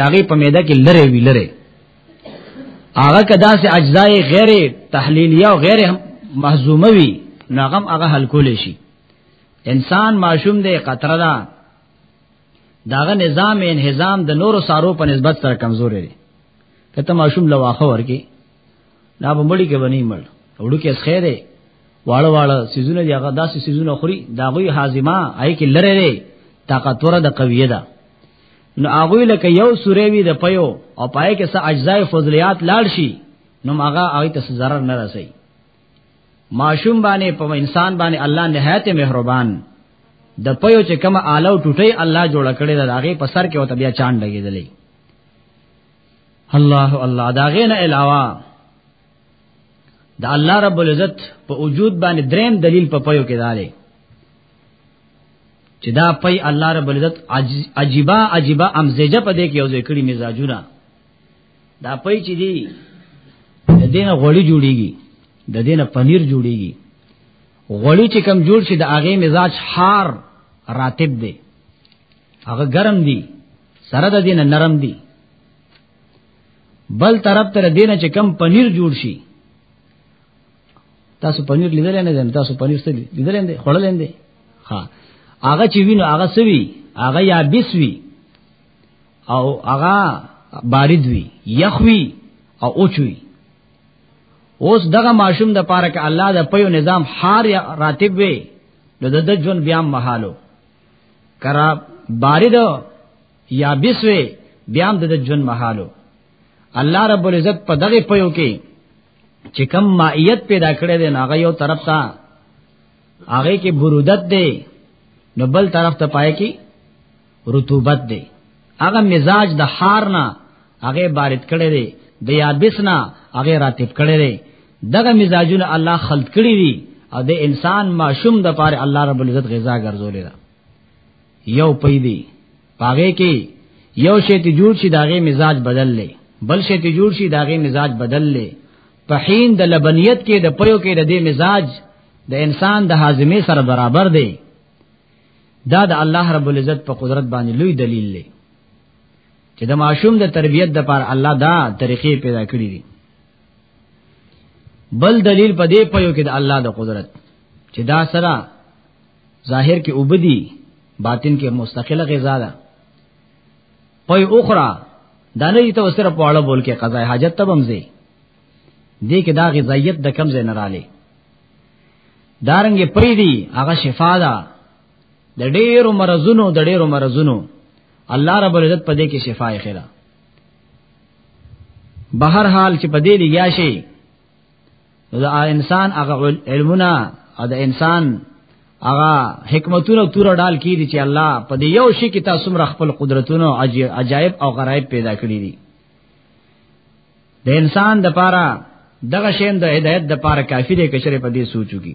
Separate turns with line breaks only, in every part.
داغه په میده کې لره وی لره هغه کدا سه اجزاء غیر تحلیلیه او غیر محزومه وی ناغم هغه حل کول شي انسان معشوم دی قطره دا داغه نظام انهزام د نورو سارو په نسبت سره کمزور دی کته معشوم لواخه ورکی دا به مړی کې بنې مړ وړو کې اسخه دی واړه واړه سيزونه دی هغه داسې سيزونه خوري دا غوي حازمه آی کې لره دی طاقتور ده قویه ده نو هغه لکه یو سورې وی د پيو او پای کې څه اجزاء فضلیات لاړ شي نو هغه هغه ته zarar نه رسي معشوم باندې په انسان باندې الله نهایت مهربان د پيو چې کوم آلو ټوټي الله جوړ کړی دا هغه په سر کې او بیا چاند لګیدلې الله الله دا غینه علاوه دا الله رب العزت په وجود باندې دریم دلیل په پيو کې دالې چې دا پي الله رب العزت عجيبه عجيبه امزجه په دې کې یو ذکر مزاجونه دا پي چې دی د دین غوړي جوړیږي د دین پنیر جوړیږي غوړي چې کم جوړ شي د هغه مزاج حار راتب دی هغه ګرم دي سره د دینه نرم دي بل طرف تر دینه چې کم پنیر جوړ شي تاسو پنیر لیدل نه دي تاسو پنیر څه لیدل نه دي خړل نه دي ها هغه چې وینو هغه سوي هغه یا بسوي او هغه بارد وي یخوي او اوچوي اوس دغه ماشوم د پاره ک الله د پيو نظام حار راتب وي نو د ژوند بیا محالو کرا بارد یا بسوی بیا هم د ژوند محالو الله رب العزت په دغه پيو کې چې کم مائیت پیدا کړی دی هغه یو طرف ته هغه کې برودت دی نو بل طرف ته پای کې رطوبت دی هغه مزاج د حار نه هغه بارد کړی دی د یابس نه هغه راتب کړی دی دغه مزاجونه الله خلق کړی دي او د انسان ماشوم د پاره الله رب العزت غذا ګرځولې ده یو پیدي پاګه کې یو شی ته جوړ شي داغه مزاج بدل لې بل شی ته جوړ شي داغه مزاج بدل لې په حین د لبنیت کې د پيو کې د دې مزاج د انسان د هاضمه سره برابر دی دا د الله رب العزت په قدرت باندې لوی دلیل دی چې د ماشوم د تربیت د پر الله دا طریقې پیدا کړې دي بل دلیل په دې پيو کې د الله د قدرت چې دا سره ظاهر کې وبدي باطن کې مستقله غذا ده پي اخرى دا نه ته وسره په اړه بول کې قضا حاجت ته بمځي دې کې دا غذایت د کم ځای نه رالي دارنګ پي دي هغه شفا ده د ډېرو مرزونو د ډېرو مرزونو الله رب العزت په دې کې شفای خلا بهر حال چې په دې لګیا شي دا انسان هغه علمونه او د انسان هغه حکمتونه تور ډال کیږي چې الله په دې یو شي کې تاسو مر خپل قدرتونو عجایب او غرایب پیدا کړی دي د انسان د پاره دغه شین د هدایت د پاره کافی دی کشره په دې سوچو کې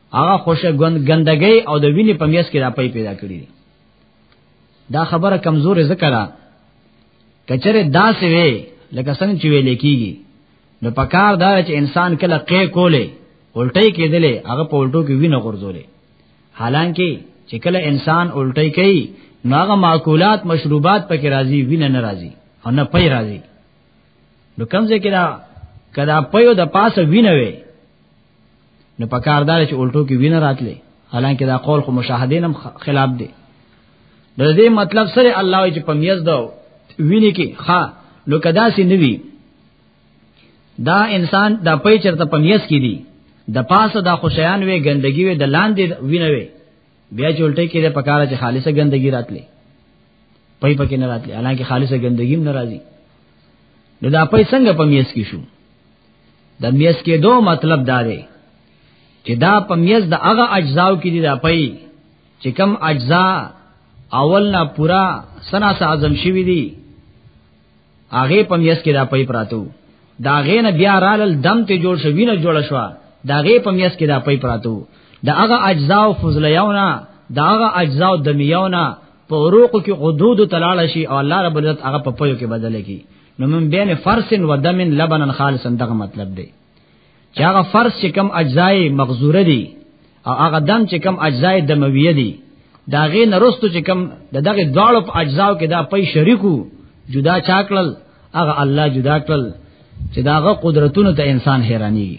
هغه خوش ګندګي او د وینې په میس کې را پي پیدا کړی دي دا خبره کمزور ذکر ده کچره داسې وي لکه څنګه چې ویل کیږي نو پکار دا چې انسان کله قې کولې الټي کېدلې هغه په الټو کې وینه غورځولې حالانکه چې کله انسان الټي کوي نو هغه معقولات مشروبات پکې راځي وینه نه راځي او نه پي راځي نو کمزې کې دا کدا پيو د پاسه وینه وي نو په کار دار چې الټو کې وینه راتلې حالانکه دا قول خو مشاهده نم خلاف دی د دې مطلب سره الله چې په میز دا ویني کې ها نو کدا سي نوي دا انسان دا پي چرته په میز کې دی د پاسه دا خوشیان وي ګندګي وي د لاندې وینه وي بیا چې الټه کې د پکاره چې خالصه ګندګي راتلې پي پکې نه راتلې حالانکه خالصه ګندګي هم ناراضي نو دا پي څنګه په میز کې شو د میز کې دو مطلب دا دی چې دا په میز د هغه اجزاو کې دي دا پي چې کم اجزا اول نه پورا سنا سازم شوی دي هغه په میز کې دا پي پراتو دا غین بیا رالل دم ته جوړ شو وینه جوړ شو دا غې په میس کې دا پي پراتو دا هغه اجزا او فضلیاونه دا هغه اجزا او دمیاونه په روق کې حدود تلاړ شي او الله رب عزت هغه په پيو کې بدل کی نو من بین فرس و دم لبنا خالصا دغه مطلب دی چې هغه فرس چې کم اجزای مغزوره دي او هغه دم چې کم اجزای دمویه دي دا غي نرستو چې کم د دغه دواړو په اجزاو کې دا پي شریکو جدا چاکلل هغه الله جدا کړل چې داغه قدرتونو ته انسان حیرانی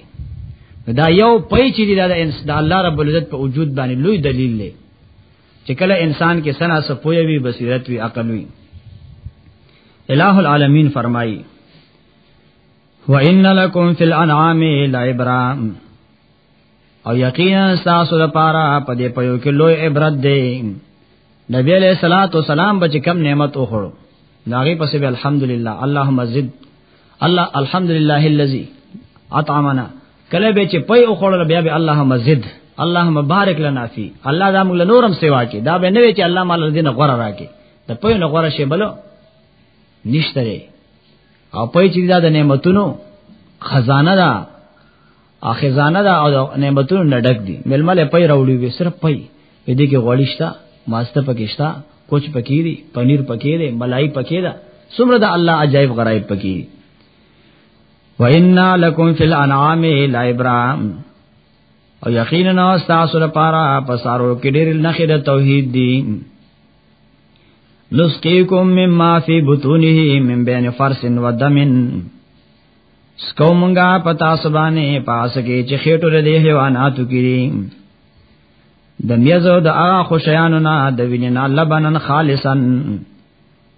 دا یو پي چې دا د الله رب العزت په وجود باندې لوی دلیل دی چې کله انسان کې سنا سپوي وي بصیرت وي عقل وي الہ العالمین فرمایي وَإِنَّ لَكُمْ فِي الْأَنْعَامِ لَعِبْرَةً او یقینا تاسو لپاره په دې پيو کې لوی عبرت دی نبی علیہ الصلات والسلام بچ کم نعمت وخړو داغه پسې به الحمدلله اللهم زد الله الحمدلله الذي اطعمنا کله به چې پي او خړل بیا به الله مزید الله مبارک لنا فی الله دا موږ نورم سیوا کې دا به نه وی چې الله مال دین غره راکې د پي نه غره شی بلو نشته دی او پي چې دا د نعمتونو خزانه ده ا خزانه ده او نعمتونو نډک دي ململ پي راوړي وي صرف پي دې کې غوړیشتا ماسته پکېشتا کوچ پکې دي پنیر پکې دي ملای پکې ده سمره د الله عجایب غرایب پکې وَإِنَّا لَكُمْ فِي الْأَنْعَامِ لَعِبْرَةً او یقینا تاسو لپاره په سارو کې ډېر نخې د توحید دي نسقیکم مما فی بطونه من بین فرس و دمن سکو مونږه پتا سبانه پاس کې چې خېټو له حیواناتو کې د میزو د هغه خوشیانو نه د وینې نه لبنن خالصن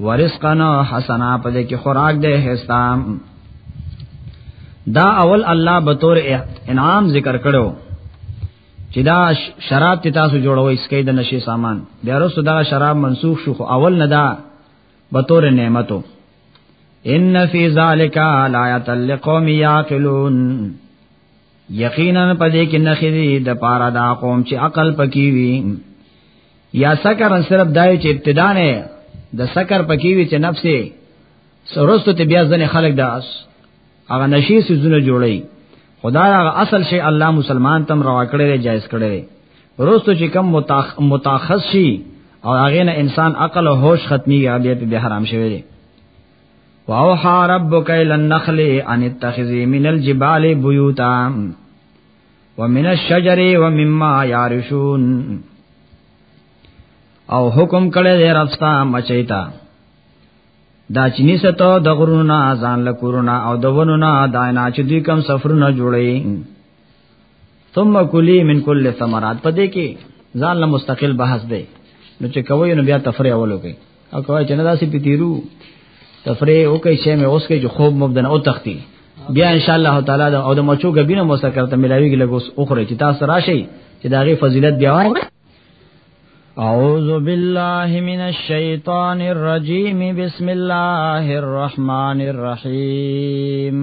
ورزقنا حسنا په دې کې خوراک دې هستا دا اول الله به تور انعام ذکر کړو چې دا شراب ته تاسو جوړوي اسکې د نشي سامان بیا رسو دا شراب منسوخ شو خو اول نه دا به تور نعمتو ان فی ذالک آیات لقوم یاقلون یقینا پدې کې نخې دي د پاره دا قوم چې عقل پکې وي یا سکر صرف دای چې ابتدا نه د سکر پکې وی چې نفسه سرستو ته بیا ځنه خلق داس هغه نشي سيزونه جوړي خدای هغه اصل شی الله مسلمان تم روا کړی دی جایز کړی دی ورستو چې کم متاخص شي او هغه نه انسان عقل او هوش ختمي یا بیا په حرام شوی دی واوحى ربك الى النخل ان اتخذي من الجبال بيوتا ومن الشجر ومما يعرشون او حکم کړی دی رستا مچیتا دا چینی ستو د غرونو نه ځان له کورونا او د ونو نه دا نه چې دوی کم سفرونه جوړي ثم کلی من کل ثمرات پدې کې ځان له مستقل بحث دی نو چې کوی نو بیا تفریح اولو کوي او کوي چې نه داسې پیتیرو تفریح او کوي چې مې اوس کې جو خوب مبدن او تختی بیا ان شاء الله تعالی دا او د مچو غبینه مو سره کرته ملاویږي لګوس اوخره چې تاسو راشي چې دا غي فضیلت بیا وایي اعوذ بالله من الشیطان الرجیم بسم الله الرحمن الرحیم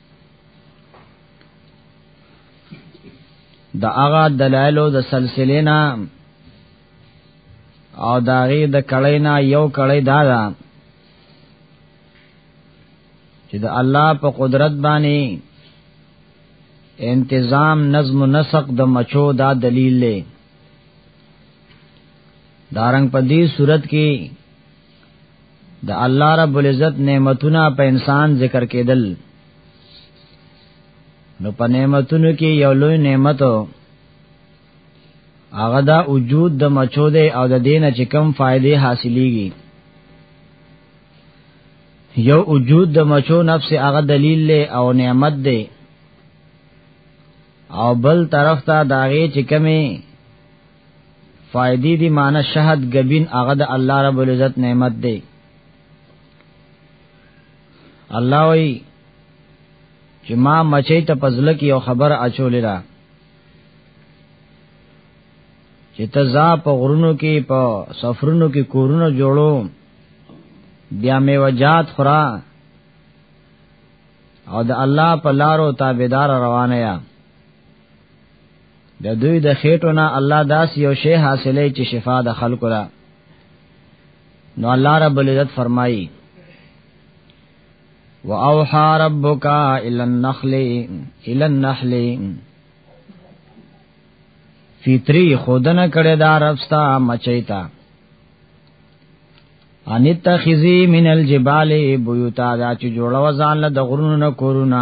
د هغه دلایلو د سلسله نه او داغه د کړی نه یو کړی دا ده چې د الله په قدرت باندې انتظام نظم و نسق د مچو دا دلیل دی دارنګ په دې صورت کې د الله رب العزت نعمتونه په انسان ذکر کېدل نو په نعمتونو کې یو لوی نعمت هغه دا وجود د مچو دی او د دینه چې کم فائدې حاصلېږي یو وجود د مچو نفس هغه دلیل له او نعمت دی او بل طرف ته داغه چې کمی فائدې دی معنی شهد غبین هغه د الله رب العزت نعمت دی الله وی چې ما مچې ته پزله کې یو خبر اچولې را چې تزا په غرونو کې په سفرونو کې کورونو جوړو بیا می وجات خورا او د الله په لارو تابعدار روانه یا د دوی د خېټو نه الله داس یو شی حاصلې چې شفا د خلکو را نو الله رب العزت فرمایي واوحى ربك الى النخل الى النحل فطری خودنه کړه دا ربستا مچیتا ان تخذی من الجبال بیوتا دا چې جوړو ځان له د غرونو نه کورونه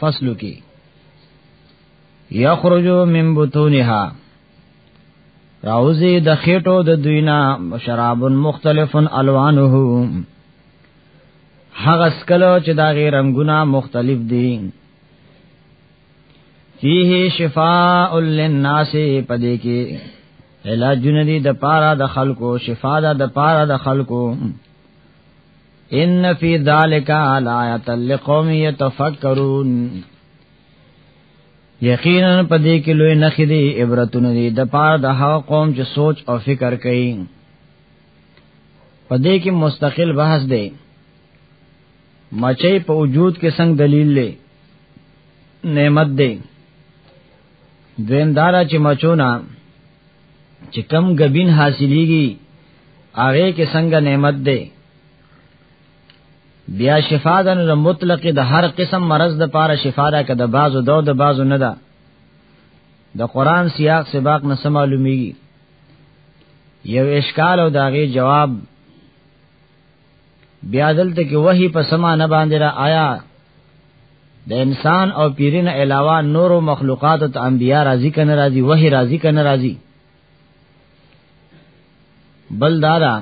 فصلو کې یخرجو من بطونها راوزی د خېټو د دوینا شراب مختلف الوانه هغه سکلو چې دا غي رنگونه مختلف دي فيه شفاء للناس پدې کې علاجونه دي د پارا د خلکو شفا ده د پارا د خلکو ان فی ذلک آیات لقوم یتفکرون یقینا پدې کې لوی نخې دي عبرتونه دي د پاره د هغه قوم چې سوچ او فکر کوي پدې کې مستقل بحث دی مچې په وجود کې څنګه دلیل لې نعمت دی دویم دارا چې مچونه چې کم غبین حاصلېږي هغه کې څنګه نعمت ده بیا شفا ده نو مطلق د هر قسم مرض د پاره شفا ده که د بازو دو د بازو نه ده د قران سیاق سباق نه معلومیږي یو اشکال او داغه جواب بیا دلته کې وحی په سما نه باندې را آیا د انسان او پیرین علاوه نورو مخلوقات ته انبیا راضی کنه راضی وحی راضی کنه راضی بل دارا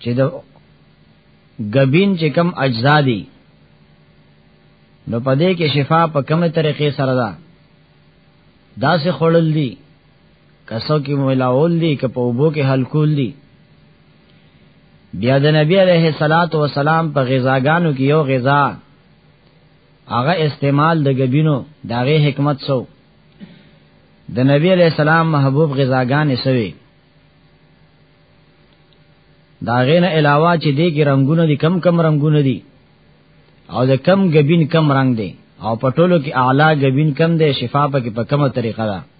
چې د غبین چې کم اجزا دي نو پدې کې شفا په کومه طریقې سره ده دا سه خړل دي کسو کې ملاول دي که په وبو کې حلقول دي بیا د نبی علیه الصلاۃ والسلام په غذاګانو کې یو غذا هغه استعمال د غبینو داغه حکمت سو د نبی علیہ السلام محبوب غذاګانې سوي داغه نه علاوه چې دې کې رنگونه دي کم کم رنگونه دي او د کم غبین کم رنگ دي او پټولو کې اعلی غبین کم دي شفا په کې په کومه طریقه ده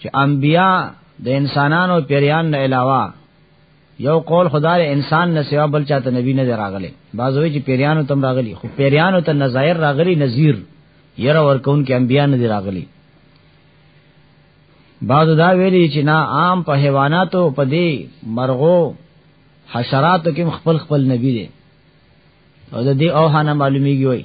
چې انبیا د انسانانو پیریان نه علاوه یو قول خدای انسان نه سوا بل چاته نبی نه راغلی بازوی چې پیریانو تم راغلی خو پیریانو ته نظایر راغلی نذیر یره ورکون کې انبیا نه راغلی بعض دا ویلی چې نا عام په حیواناتو په دې مرغو حشراتو کې خپل خپل نبی دی او د دې اوهانه معلومیږي وای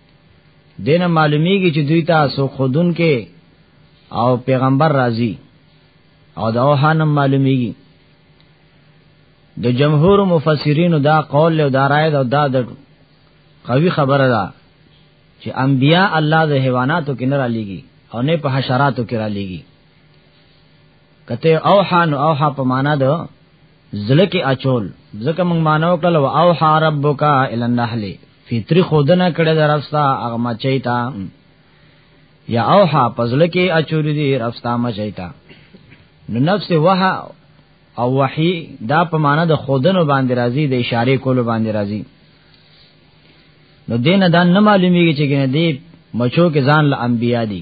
دینه معلومیږي چې دوی ته سو خودن کې او پیغمبر راضی او دا وهانم معلومیږي د جمهور مفسرین دا قول له دا رائے دا د قوی خبره ده چې انبیا الله د حیواناتو کې نه را لېږي او نه په حشراتو کې را لېږي کته او حان او ها په معنا ده زړه کې اچول ځکه موږ مانو کړل او او حربک ال النحل فطری خودنه کړه درستا هغه مچیتا یا او ها پزړه کې اچول دي رستا مچیتا نو نفس وه او وحی دا په معنا د خودنو باندې راضی د اشاره کولو باندې راضی نو دین دا نه معلومیږي چې کنه دی مچو کې ځان له انبیا دي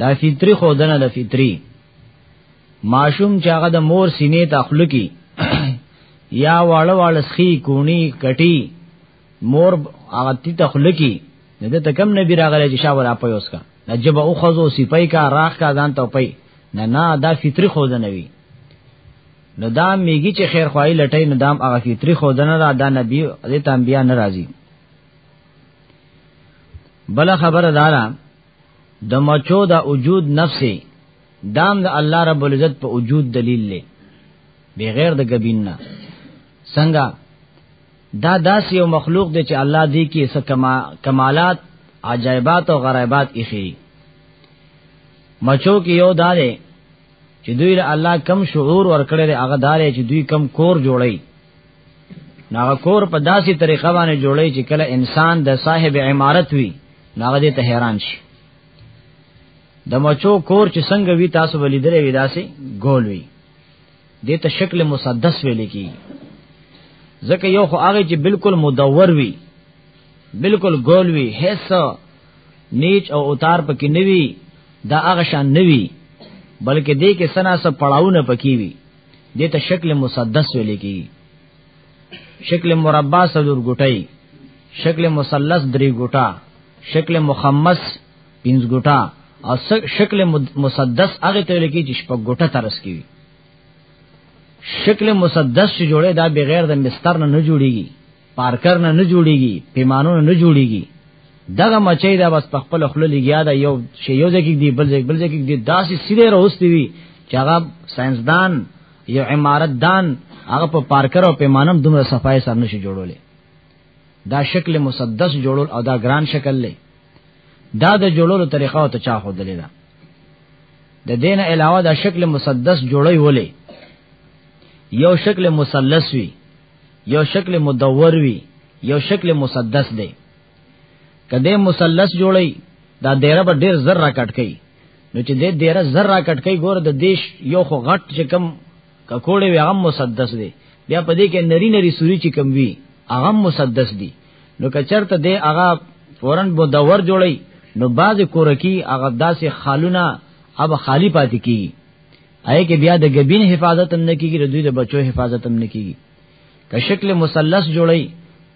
دا فطری خودنه د فطری ماشوم چې هغه د مور سینې ته خلکی یا واړه واړه سخی کونی کټی مور هغه تی ته خلکی نه ته کم نبی راغلی چې شاور اپ یوس کا نجب او خزو سپای کا راخ کا ځان ته پي نه نه دا فطری خودنه وی نو دا میږي چې خیر خوای لټای نو دام هغه فطری خودنه را دا نبی دې تنبیا ناراضي بل خبره دارا د مچو د وجود نفسي دام د الله رب العزت په وجود دلیل لې بغیر د غبین نه څنګه دا داس یو مخلوق دی چې الله دی کې څه کمالات عجایبات او غرایبات اخی مچو کې یو دارې چې دوی له الله کم شعور ورکړي هغه دارې چې دوی کم کور جوړي ناغه کور په داسې طریقه باندې جوړی چې کله انسان د صاحب عمارت وي ناغه دې ته حیران شي د مچو کور چې څنګه وی تاسو ولیدلې وی داسې ګول وی دې ته شکل مسدس ویل کی ځکه یو خو هغه چې بالکل مدور وی بالکل ګول وی هیڅ نیچ او اوتار پکې نوي دا هغه شان نوي بلکې دې کې سنا سب پړاونه پکې وی دته شکل مسدس ویل کی شکل مربع سلور ګټي شکل مثلث درې ګټا شکل مخمس پنځ ګټا او شکل مسدس هغه ته ویل کی چې شپږ ګټه ترس کی شکل مسدس چې جوړه دا بغیر د مستر نه نه جوړیږي پارکر نه نه جوړیږي پیمانو نه نه جوړیږي دغه مچي دا بس په خپل خپل لګیا دا یو شی یو ځکه دی بل ځکه بل ځکه دی داسې سیده راوستي وي چې هغه ساينسدان یو عمارت دان هغه په پارکر او پیمانم دومره صفای سره نشي جوړولې دا شکل مسدس جوړول او دا ګران شکل لې دا د جوړولو طریقه او ته چا خو دلې ده د دین علاوه دا شکل مسدس جوړوي ولې یو شکل مثلث وي یو شکل مدور وی یو شکل مسدس دی کله مثلث جوړی دا دیره به ډیر زر را کټ کئ نو چې دې دیره زر را کټ کئ ګور د دیش یو خو غټ چې کم ککوړې وی هم مسدس دی بیا په دې کې نری نری سوري چې کم وی هغه مسدس دی نو کچرته دې هغه فورن بو دور جوړی نو باز کورکی هغه داسې خالونه اب خالی پاتې کی آی کې بیا د غبین حفاظت هم نه کیږي د دوی د بچو حفاظت هم نه کیږي که شکل مثلث جوړی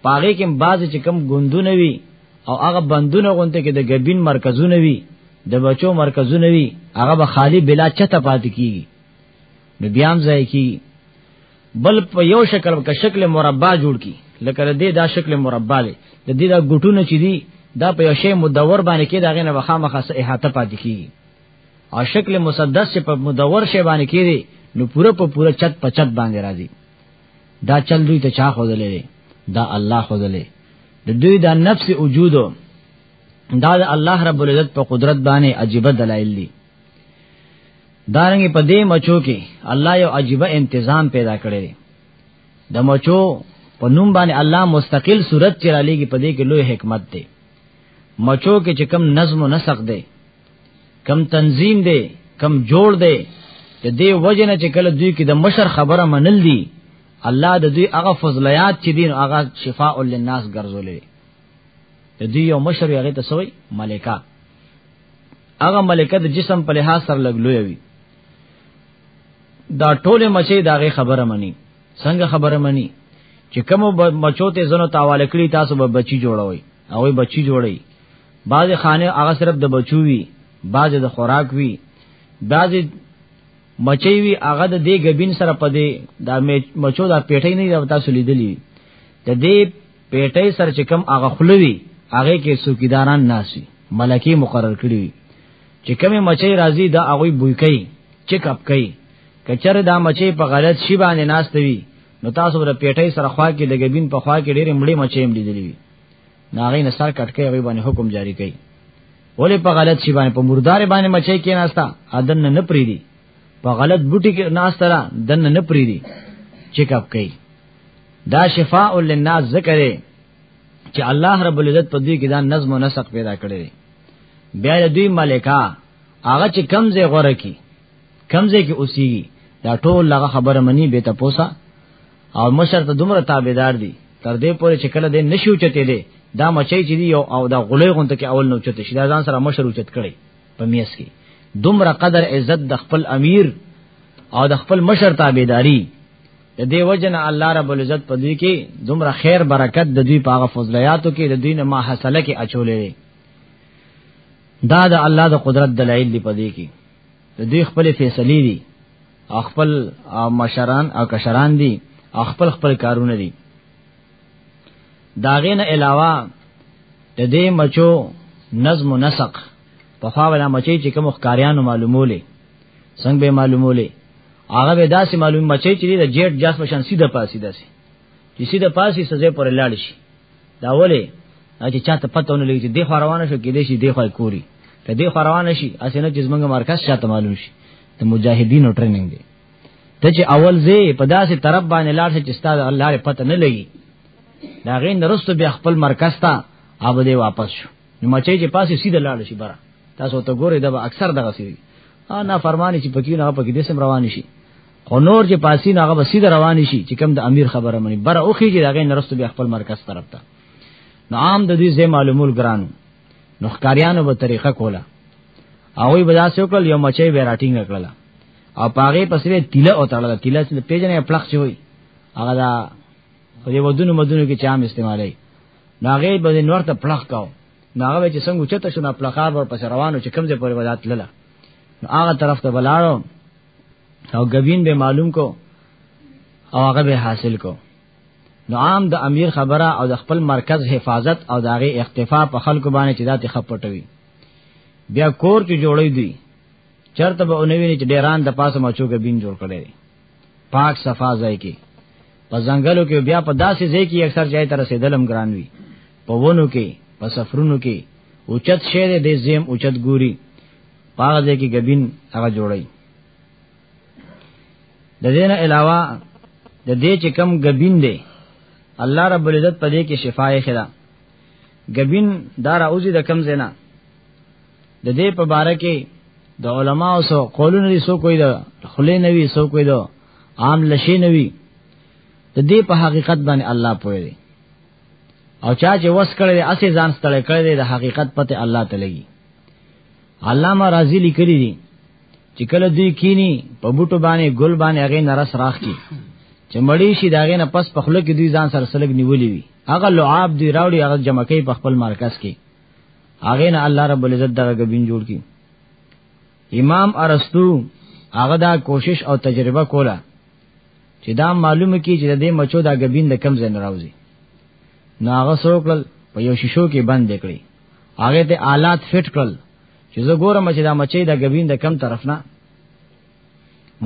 پاغه کې بعض چې کم ګوندونه وي او هغه بندونه غونته کې د غبین مرکزونه وي د بچو مرکزونه وي هغه به خالی بلا چته پات کیږي نو بیا هم ځای کی بل په یو شکل کې شکل مربع جوړ کی لکه د دې دا شکل مربع دی د دې دا ګټونه چې دي دا په یو شی مدور باندې کې دا غنه وخامه خاصه احاطه پات کیږي او شکل مسدس په مدور شی باندې کیږي نو پوره په پوره چت په چت باندې راځي دا چل دوی ته چا خودلې دا الله خودلې د دوی دا نفس وجود دا د الله رب العزت په قدرت باندې عجیب دلایل دي دارنګ په دې مچو کې الله یو عجیب انتظام پیدا کړی د مچو په نوم باندې الله مستقل صورت چرالېږي په دې کې لوی حکمت دی مچو کې چې کم نظم و نسق دی کم تنظیم دی کم جوړ دی د دې وجه نه چې کله دوی کې د مشر خبره منل دي الله د دوی هغه فضلیات چې دین هغه شفاء للناس ګرځولې د دوی یو مشر هغه ته سوی ملکه هغه ملکه د جسم په لحاظ سره لګلوي وي دا ټوله مچې داغه خبره مني څنګه خبره مني چې کوم مچو ته زنو تاواله کړی تاسو به بچی جوړوي او بچی جوړي بعض خانه هغه صرف د بچو وی بعض د خوراک وی بعض مچي وی هغه د دې غبین سره پدې د مچو د پیټې نه دا تاسو لیدلی د دې پیټې سره چې کم هغه خلوي هغه کې سوکیداران ناسي ملکی مقرر کړی چې کمی مچي راځي دا هغه بوی کوي چیک اپ کوي کچره دا مچي په غلط شی باندې ناستوي نو تاسو ور پیټې سره خوا کې د غبین په خوا کې ډېر مړې مچې هم لیدلی وي ناغې نه سر کټ کوي هغه باندې حکم جاری کوي ولې په غلط شی باندې په مردار باندې مچي کې ناستا اذن نه نه پریدي په غلط بوټي کې ناسترا دن نه پریدي چیک اپ کوي دا شفاء للناس ذکر چې الله رب العزت په دې کې دا نظم او نسق پیدا کړی بیا د دوی ملکا هغه چې کمزې غوره کی کمزې کې اوسېږي دا ټول لغه خبره منی به تاسو او مشر ته دومره تابعدار دي تر دې پورې چې کله دې نشو چته دي دا مچي چې دی او دا غلې غونته کې اول نو چته شي دا ځان سره مشر اوچت کړي په میس کې دومره قدر عزت د خپل امیر او د خپل مشر تابعداري د دې وجن الله رب العزت په دې کې دومره خیر برکت د دوی په هغه فضلیاتو کې د دوی نه ما حاصله کې اچولې دا د الله د قدرت دلایل دی په دې کې د دوی خپل فیصله دي خپل مشران او کشران دي خپل خپل کارونه دي داغین علاوه د دې مچو نظم و نسق په خوا ولا مچي چې کوم ښکاریانو معلومولې څنګه به معلومولې هغه به داسې معلوم مچي چې د جیټ جاس مشان سیده پاسي داسې چې سیده پاسي سزا پر لاړ شي دا ولې چې چاته پته ونه لګي چې د خو روانه شو کې دې شي د خو کوري ته د خو روانه شي اسنه چې زمونږ مرکز شاته معلوم شي د مجاهدینو ټریننګ دی ته چې اول زی په داسې طرف باندې لاړ شې چې ستاسو الله لري پته نه لګي دا غین درسته بیا خپل مرکز ته اوب دې واپس شو نو مچې چې پاسې سیده لاړ شي برا تاسو ته ګوري دا اکثر دغه سي ا نه فرمانی چې پکې نه پکې دې سم روان شي خو نور چې پاسې نه هغه سیده روان شي چې کوم د امیر خبره مني برا اوخی چې دا غین درسته بیا خپل مرکز طرف ته نو عام د دې زې معلومول ګرانو نو ښکاریانو به طریقه کوله هغه به داسې وکړ یو مچې به راټینګ کړل او پاغه پسې تیله او تړل تیله چې پیژنې پلخ شوی هغه دا په دې ودونو مدونو کې چام استعمالي ناغه به نور ته پلخ کاو ناغه چې څنګه چته شو نه پلخار ور پس روانو چې کمزې پورې ودات لله نو هغه طرف ته بلاړو او غبین به معلوم کو او هغه به حاصل کو نو عام د امیر خبره او د خپل مرکز حفاظت او داغه اختفاء په خلکو باندې چې ذات خپټوي بیا کور چې جوړې دي چرته به اونوي چې ډیران د پاسه مچوګه بین جوړ کړي پاک صفا ځای کې په ځنګلو کې بیا په داسې ځای کې اکثر ځای تر رسیدلم ګران وي په ونو کې په سفرونو کې اوچت شعر دې زم اوچت ګوري پاغه ځای کې غبین هغه جوړي د دې نه علاوه د دې چې کم غبین دی الله رب العزت په دې کې شفای خدا غبین دار اوزی د کم زینا د دې په باره کې د علماو سو قولونه لري سو کوی دا خلې نوي سو کوی دا عام لشي نوي د دې په حقیقت باندې الله پوي دی او چا چې وس کړی اسې ځان ستړی کړی د حقیقت پته الله تعالی علامه رازی لیکلی دی چې کله دوی کینی په بوټو باندې ګل باندې هغه نرس راخ کی چې مړی شي داغه نه پس په خله کې دوی ځان سره سلګ نیولې وي هغه لعاب دوی راوړي هغه جمع کوي په خپل مرکز کې هغه نه الله رب العزت دغه غبین جوړ کی امام ارسطو هغه دا کوشش او تجربه کوله چې دا معلومه کی چې د دې مچو دا غبین د کم ځای نه راوځي نو هغه سوکل په یو شیشو کې بند کړی هغه ته آلات فټ کړل چې زه ګورم چې دا مچې د غبین د کم طرف نه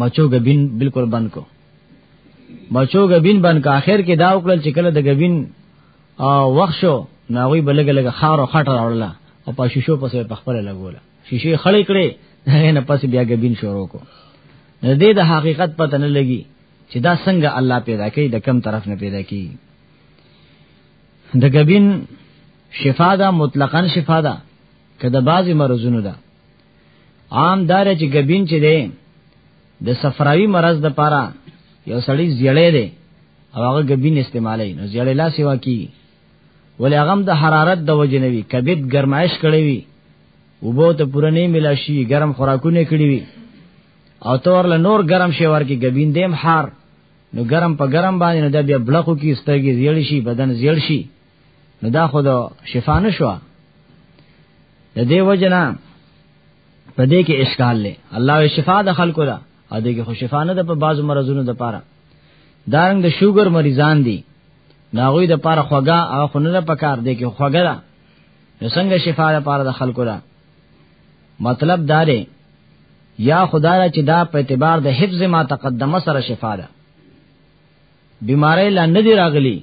مچو غبین بالکل بند کو مچو غبین بند کا اخر کې دا وکړل چې کله د غبین وخت شو ناوی بلګ لګ خار او خټه راوړل او په شیشو پسې په خپل لګوله شیشې خړې کړې نه پس بیا غبین شروع کو نه دې د حقیقت پته نه لګي چې دا څنګه الله پیدا کوي د کم طرف نه پیدا کوي د غبین شفا دا مطلقاً شفا ده که د بعضی مرزونو ده عام دار چې غبین چې ده د صفراوی مرز د پاره یو سړی زیړې ده او هغه غبین استعمالي نو زیړې لا سیوا کی ولې هغه د حرارت د وجې نه وي کبد گرمایش کړی وي وبو ته پوره نه ملا شي ګرم خوراکونه کړی وي او تور له نور ګرم شي ورکی غبین دیم حار نو ګرم په ګرم باندې نو دا بیا بلخو کې سترګې زیړ شي بدن زیړ شي نو دا خو د شفا نه شو د دې وجنه په دې کې اشکال لې الله شفا د خلکو دا او دې کې خو شفا نه ده په بعضو مرزونو د پاره دارنګ د شوګر مریضان دي ناغوی د پاره خوګه او خو نه په کار دې کې خوګه ده نو څنګه شفا د پاره د خلکو دا مطلب داره یا خدای چې دا په اعتبار د حفظ ما تقدمه سره شفا ده بیماری لا نه دی راغلی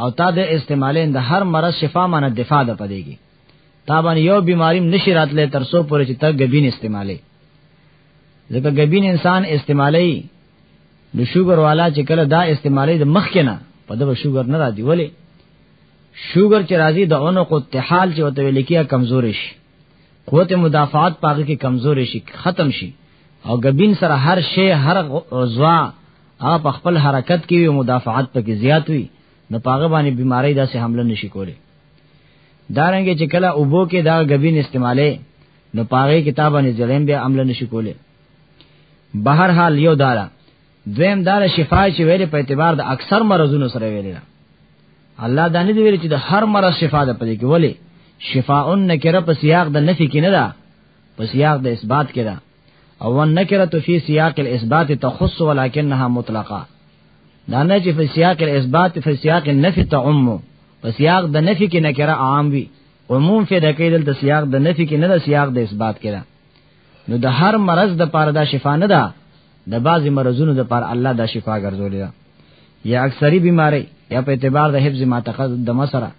او تا د استعمالین د هر مرض شفا معنی دفاع ده پدېږي تا باندې یو بیماری نشی راتلې تر څو پورې چې ته غبین استعمالې ځکه غبین انسان استعمالې د شوګر والا چې کله دا استعمالې د مخ کې نه په دغه شوګر نه راځي ولی شوګر چې راځي د اونو کو تحال چې وته لیکیا کمزوري شي قوت مدافعات پاګه کې کمزورې شي ختم شي او غبین سره هر شی هر عضوا اپ خپل حرکت کې وي مدافعات پکې زیات وي نو پاګه باندې بيمارۍ داسې حمله نشي کولی دارنګ چې کله اوبو کې دا غبین استعماله نو پاګه کتابانه ځلم به عمل نشي کولی بهر حال یو دارا دویم دا شفا چې ویلې په اعتبار د اکثر مرزونو سره ویلې ده الله دا نه دی ویلې چې د هر مرز شفا ده پدې کې ولی شفاء نکره په سیاق د نفي کې نه ده په سیاق د اثبات کې ده او نکره فی سیاق الاثبات تخص ولکنها مطلقه دا نه چې په سیاق الاثبات په سیاق النفي تعم په سیاق د نفي کې نکره عام وي عموم فی د کېدل د سیاق د نفي کې نه د سیاق د اثبات کې ده نو د هر مرض د پاره دا شفا نه ده د بعضی مرزونو د پاره الله دا شفا ګرځولې ده یا اکثری بیماری یا په اعتبار د حفظ ما تقدم سره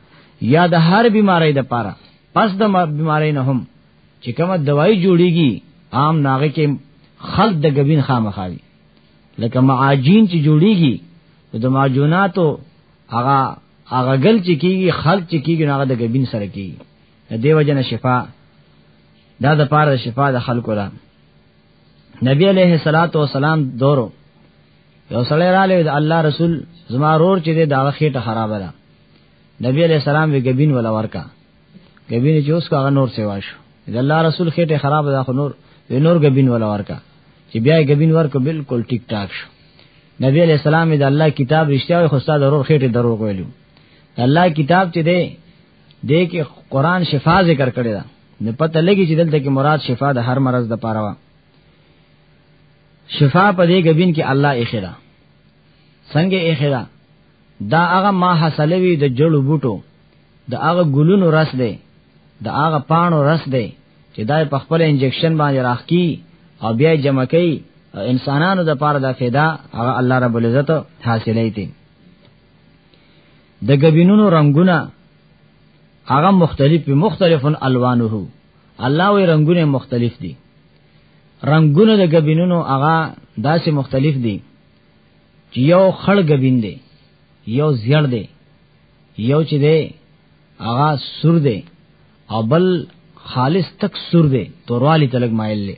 یا د هر بیماری د پاره پس د بیماری نه هم چې کومه دوايي جوړیږي عام ناغه کې خلط د غبین خامخاوي لکه معاجین چې جوړیږي د معجوناتو هغه هغه گل چې کیږي خلط چې کیږي هغه د غبین سره کیږي د دیو جن شفا دا د پاره د شفا د خلکو را نبی علیہ الصلات والسلام دورو یو سړی را لید الله رسول زما رور چې دا خېټه خراب ده نبی علیہ السلام وی غبین ولا ورکا غبین چې اوس کا نور سیوا شو د الله رسول خېټه خراب ده خو نور وی نور غبین ولا ورکا چې بیا غبین ورکو بالکل ټیک ټاک شو نبی علیہ السلام د الله کتاب رښتیا خو استاد رور خېټه دروغ ویلو الله کتاب چې دی دې کې قران شفا ذکر کړی دا نه پته لګی چې دلته کې مراد شفا د هر مرض د پاره وا شفا په دې غبین کې الله یې خدا څنګه یې خدا دا هغه ما حاصلوي د جړو بوټو د هغه ګلونو رس دی د هغه پانو رس دی چې دای په خپل انجکشن باندې راخکی او بیا جمع کوي انسانانو د پاره د فدا هغه الله رب العزت حاصلې دي د غبینونو رنگونه هغه مختلف مختلفن الوانه الله وی رنگونه مختلف دي رنگونه د غبینونو هغه داسې مختلف دي چې یو خړ غبین دی یو زیړ دی یو چې دی هغه سور دی او بل خالص تک سور دی توروالی تلګ مایل دی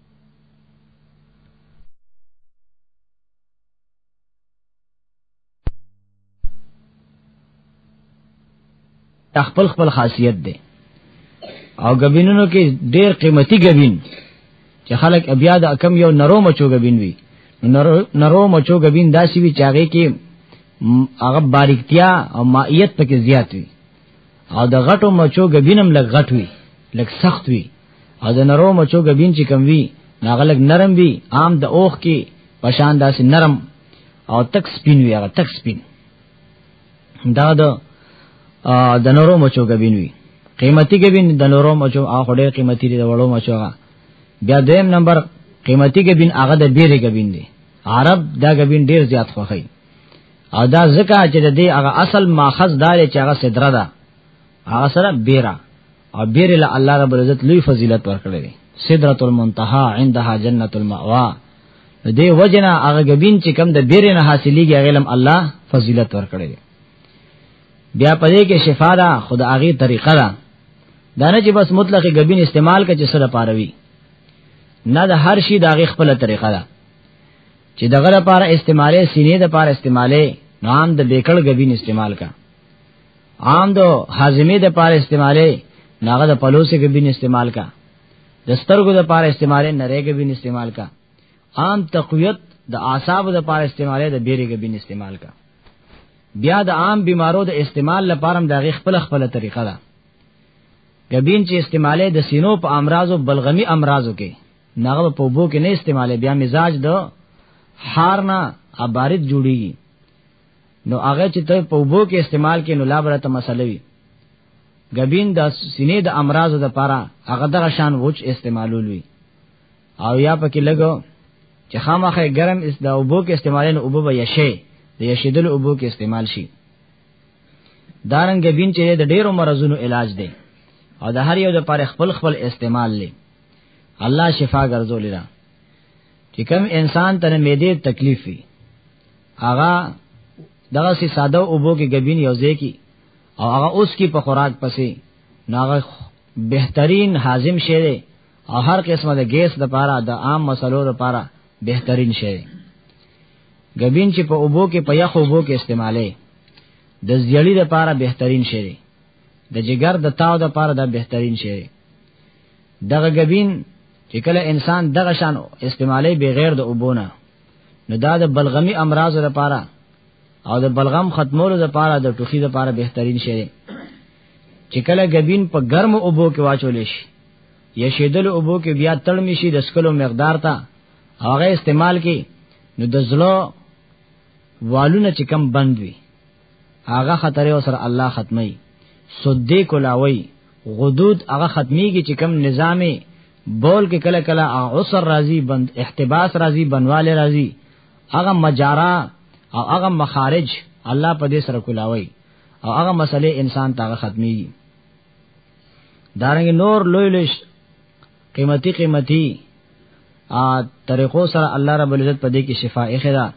خپل خپل خاصیت دی او غبینونو کې ډیر قیمتي غبین چې خلک بیا د کم یو نرو مچو غبین وي نرو مچو غبین داسي وي چې هغه کې هغه باریکتیا او مائیت پکې زیات وي او د غټو مچو غبینم لګ غټ وي لګ سخت وي او د نرو مچو غبین چې کم وی ناغلق نرم وی عام د اوخ کې پشان داسې نرم او تک سپین وی هغه تک سپین دا د د نورو مچو غبین وی قیمتي غبین د نورو مچو هغه ډېر قیمتي دی د وړو مچو هغه بیا دیم نمبر قیمتي غبین هغه د بیره غبین دی عرب دا غبین ډېر زیات خوخی او دا زکه چې د دې هغه اصل ماخذ دار چې هغه سدره ده هغه سره بیره او بیر له الله رب العزت لوی فضیلت ورکړی دی سدرۃ المنتهى عندها جنۃ المأوا دې وجنه هغه غبین چې کم د بیر نه حاصلېږي هغه لم الله فضیلت ورکړی دی بیا پدې کې شفا ده خود هغه طریقه ده دا نه چې بس مطلق غبین استعمال کړي چې سره پاروي نه د هر شي دغه خپل طریقه ده چې دغه لپاره استعماله سینې د لپاره استعماله نام د بیکړ غبین استعمال کړي عام دو حازمه د پاره استعماله ناغه د پلوسه کې بین استعمال کا د سترګو د پاره استعماله نری کې بین استعمال کا عام تقویت د اعصاب د پاره استعماله د بیرې کې بین استعمال کا بیا د عام بیمارو د استعمال لپاره د غی خپل خپل طریقه ده غبین چې استعماله د سینو په امراضو بلغمی امراضو کې ناغه په بو کې نه استعماله بیا مزاج د حار نه ابارد جوړیږي نو هغه چې ته په وبو کې استعمال کې نو لابره ته مسله وي غبین د سینې د امراضو د پاره هغه دغه شان وچ استعمالول وي او یا پکې لګو چې خامخې ګرم اس د وبو کې استعمال نه وبو به یشي د یشیدل وبو کې استعمال شي دارنګ غبین چې د ډیرو مرزونو علاج دی او د هر یو د پاره خپل خپل استعمال لې الله شفا ګرځولې را چې کوم انسان ته معده تکلیف وي هغه دغه سي ساده او بو کې غبین یو ځای کی او هغه اوس کی په خوراک پسې ناغه بهترین حازم شې دی او هر قسمه د ګیس د پاره د عام مسلو د پاره بهترین شې دی غبین چې په اوبو کې په یخ اوبو کې استعمالې د زیړی د پاره بهترین شې دی د جګر د تاو د پاره د بهترین شې دی دغه غبین چې کله انسان دغه شان استعمالې بغیر د اوبونه نو دا د بلغمی امراض لپاره او د بلغم ختمولو لپاره د ټوخي لپاره بهترین شی دی چې کله غبین په ګرم اوبو کې واچول شي یا شیدل اوبو کې بیا تړم شي د سکلو مقدار ته هغه استعمال کې نو د زړه والونه چې کم بند وي هغه خطر او سره الله ختمي سدې کولاوي غدود هغه ختميږي چې کم نظامي بول کې کله کله عسر راضي بند احتباس راضي بنواله راضي هغه مجارا او هغه مخارج الله په دې سره کولاوي او هغه مسلې انسان ته ختميږي دارنګ نور لوی لوی قیمتي قیمتي ا طریقو سره الله رب العزت په دې کې شفا یې خدا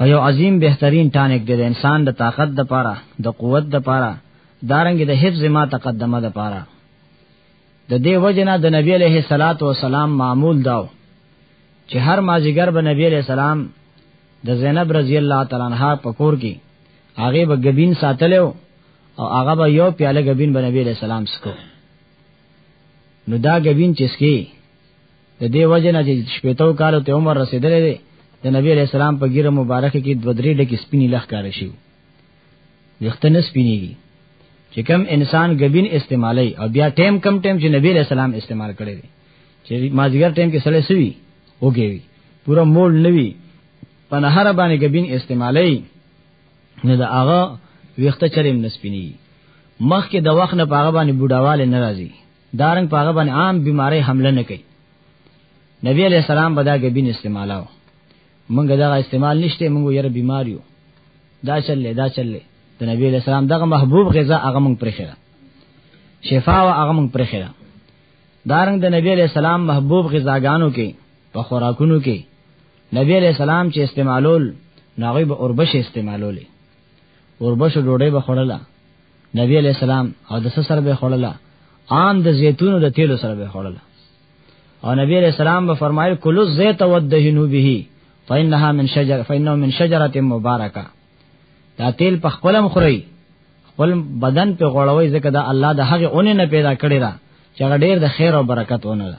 او یو عظیم بهترین ټانک دی د انسان د طاقت د پاره د قوت د پاره دارنګ د حفظ ما تقدمه د پاره د دې وجنه د نبی علیه الصلاۃ والسلام معمول داو چې هر مازیګر به نبی علیہ السلام د زینب رضی الله تعالی عنها په کور کې هغه به غبین ساتلو او هغه به یو پیاله غبین به نبی علیہ السلام سکو نو دا غوین چې سکی د دې وجه نه چې شپېتو کالو ته عمر رسیدلې دی د نبی علیہ السلام په ګیره مبارکه کې دو درې ډکه سپینی لخ کار شي وختنه سپینیږي چې کم انسان غبین استعمالي او بیا ټیم کم ټیم چې نبی علیہ السلام استعمال کړي دي چې مازیګر ټیم کې سړې سوي اوګي پورا مول نوي په نهر باندې غبین استعمالي نه دا هغه ویخته چریم نسپینی مخ کې د وخت نه پاغه باندې بډاواله ناراضي دارنګ پاغه باندې عام بیماری حمله نه کوي نبی علیہ السلام بدا غبین استعمالاو مونږ دا استعمال نشته مونږ یره بیماریو دا چللې دا چللې د نبی علیہ السلام دغه محبوب غذا هغه مونږ پرې خره شفا او هغه مونږ پرې خره دارنګ د نبی علیہ السلام محبوب غذاګانو کې په خوراکونو کې نبی علیہ السلام چې استعمالول ناغي به اوربش استعمالولې اوربش ډوډۍ به خړله نبی علیہ السلام او د سره به خړله عام د زیتونو د تیلو سره به خړله او نبی علیہ السلام به فرمایل کلو زیت ودهنو به فإنها من شجر فإنه من شجرة مبارکه دا تیل په خپلم خوري خپل بدن په غړوي ځکه دا الله د هغه اونې نه پیدا کړی دا چې هغه ډیر د خیر او برکت ونه ده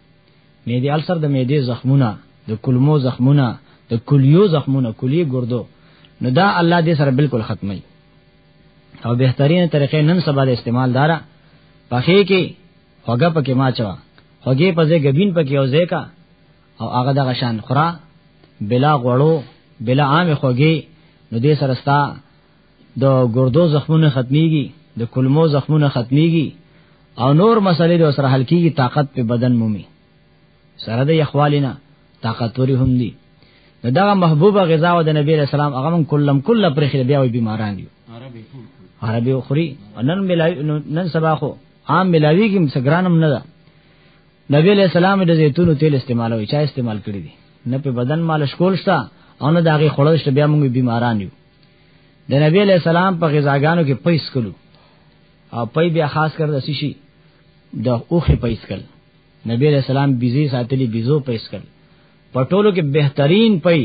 معدې السر د معدې زخمونه د کلمو زخمونه د کلیو زخمونه کلی ګردو نو دا الله دې سره بالکل ختمي او بهترین طریقې نن سبا د استعمال دارا پخې کې هغه پکې ما چوا هغه په ځای غبین پکې او ځکا او هغه د غشان خورا بلا غړو بلا عام خوږي نو دې سره ستا د ګردو زخمونه ختميږي د کلمو زخمونه ختميږي او نور مسلې د سره حل کیږي طاقت په بدن مومي سره د یخوالینا طاقتوري هم دي دا محبوبه غذا او د نبی رسول الله هغه کلم کله پر خله بیا وي بیماران دي عربي خوري نن ملاوي نن سبا خو عام ملاوي کې مسګرانم نه ده نبی علیہ السلام د زیتونو تیل استعمالوي چا استعمال کړی دي نه په بدن مالش کول شته او نه داغي خړل شته بیا موږ بیماران یو د نبی علیہ السلام په غزاګانو کې پیس کلو او پي بیا خاص کر د سشي د اوخه پیس کل نبی علیہ السلام بيزي ساتلی بيزو پیس کل پټولو کې بهترین پي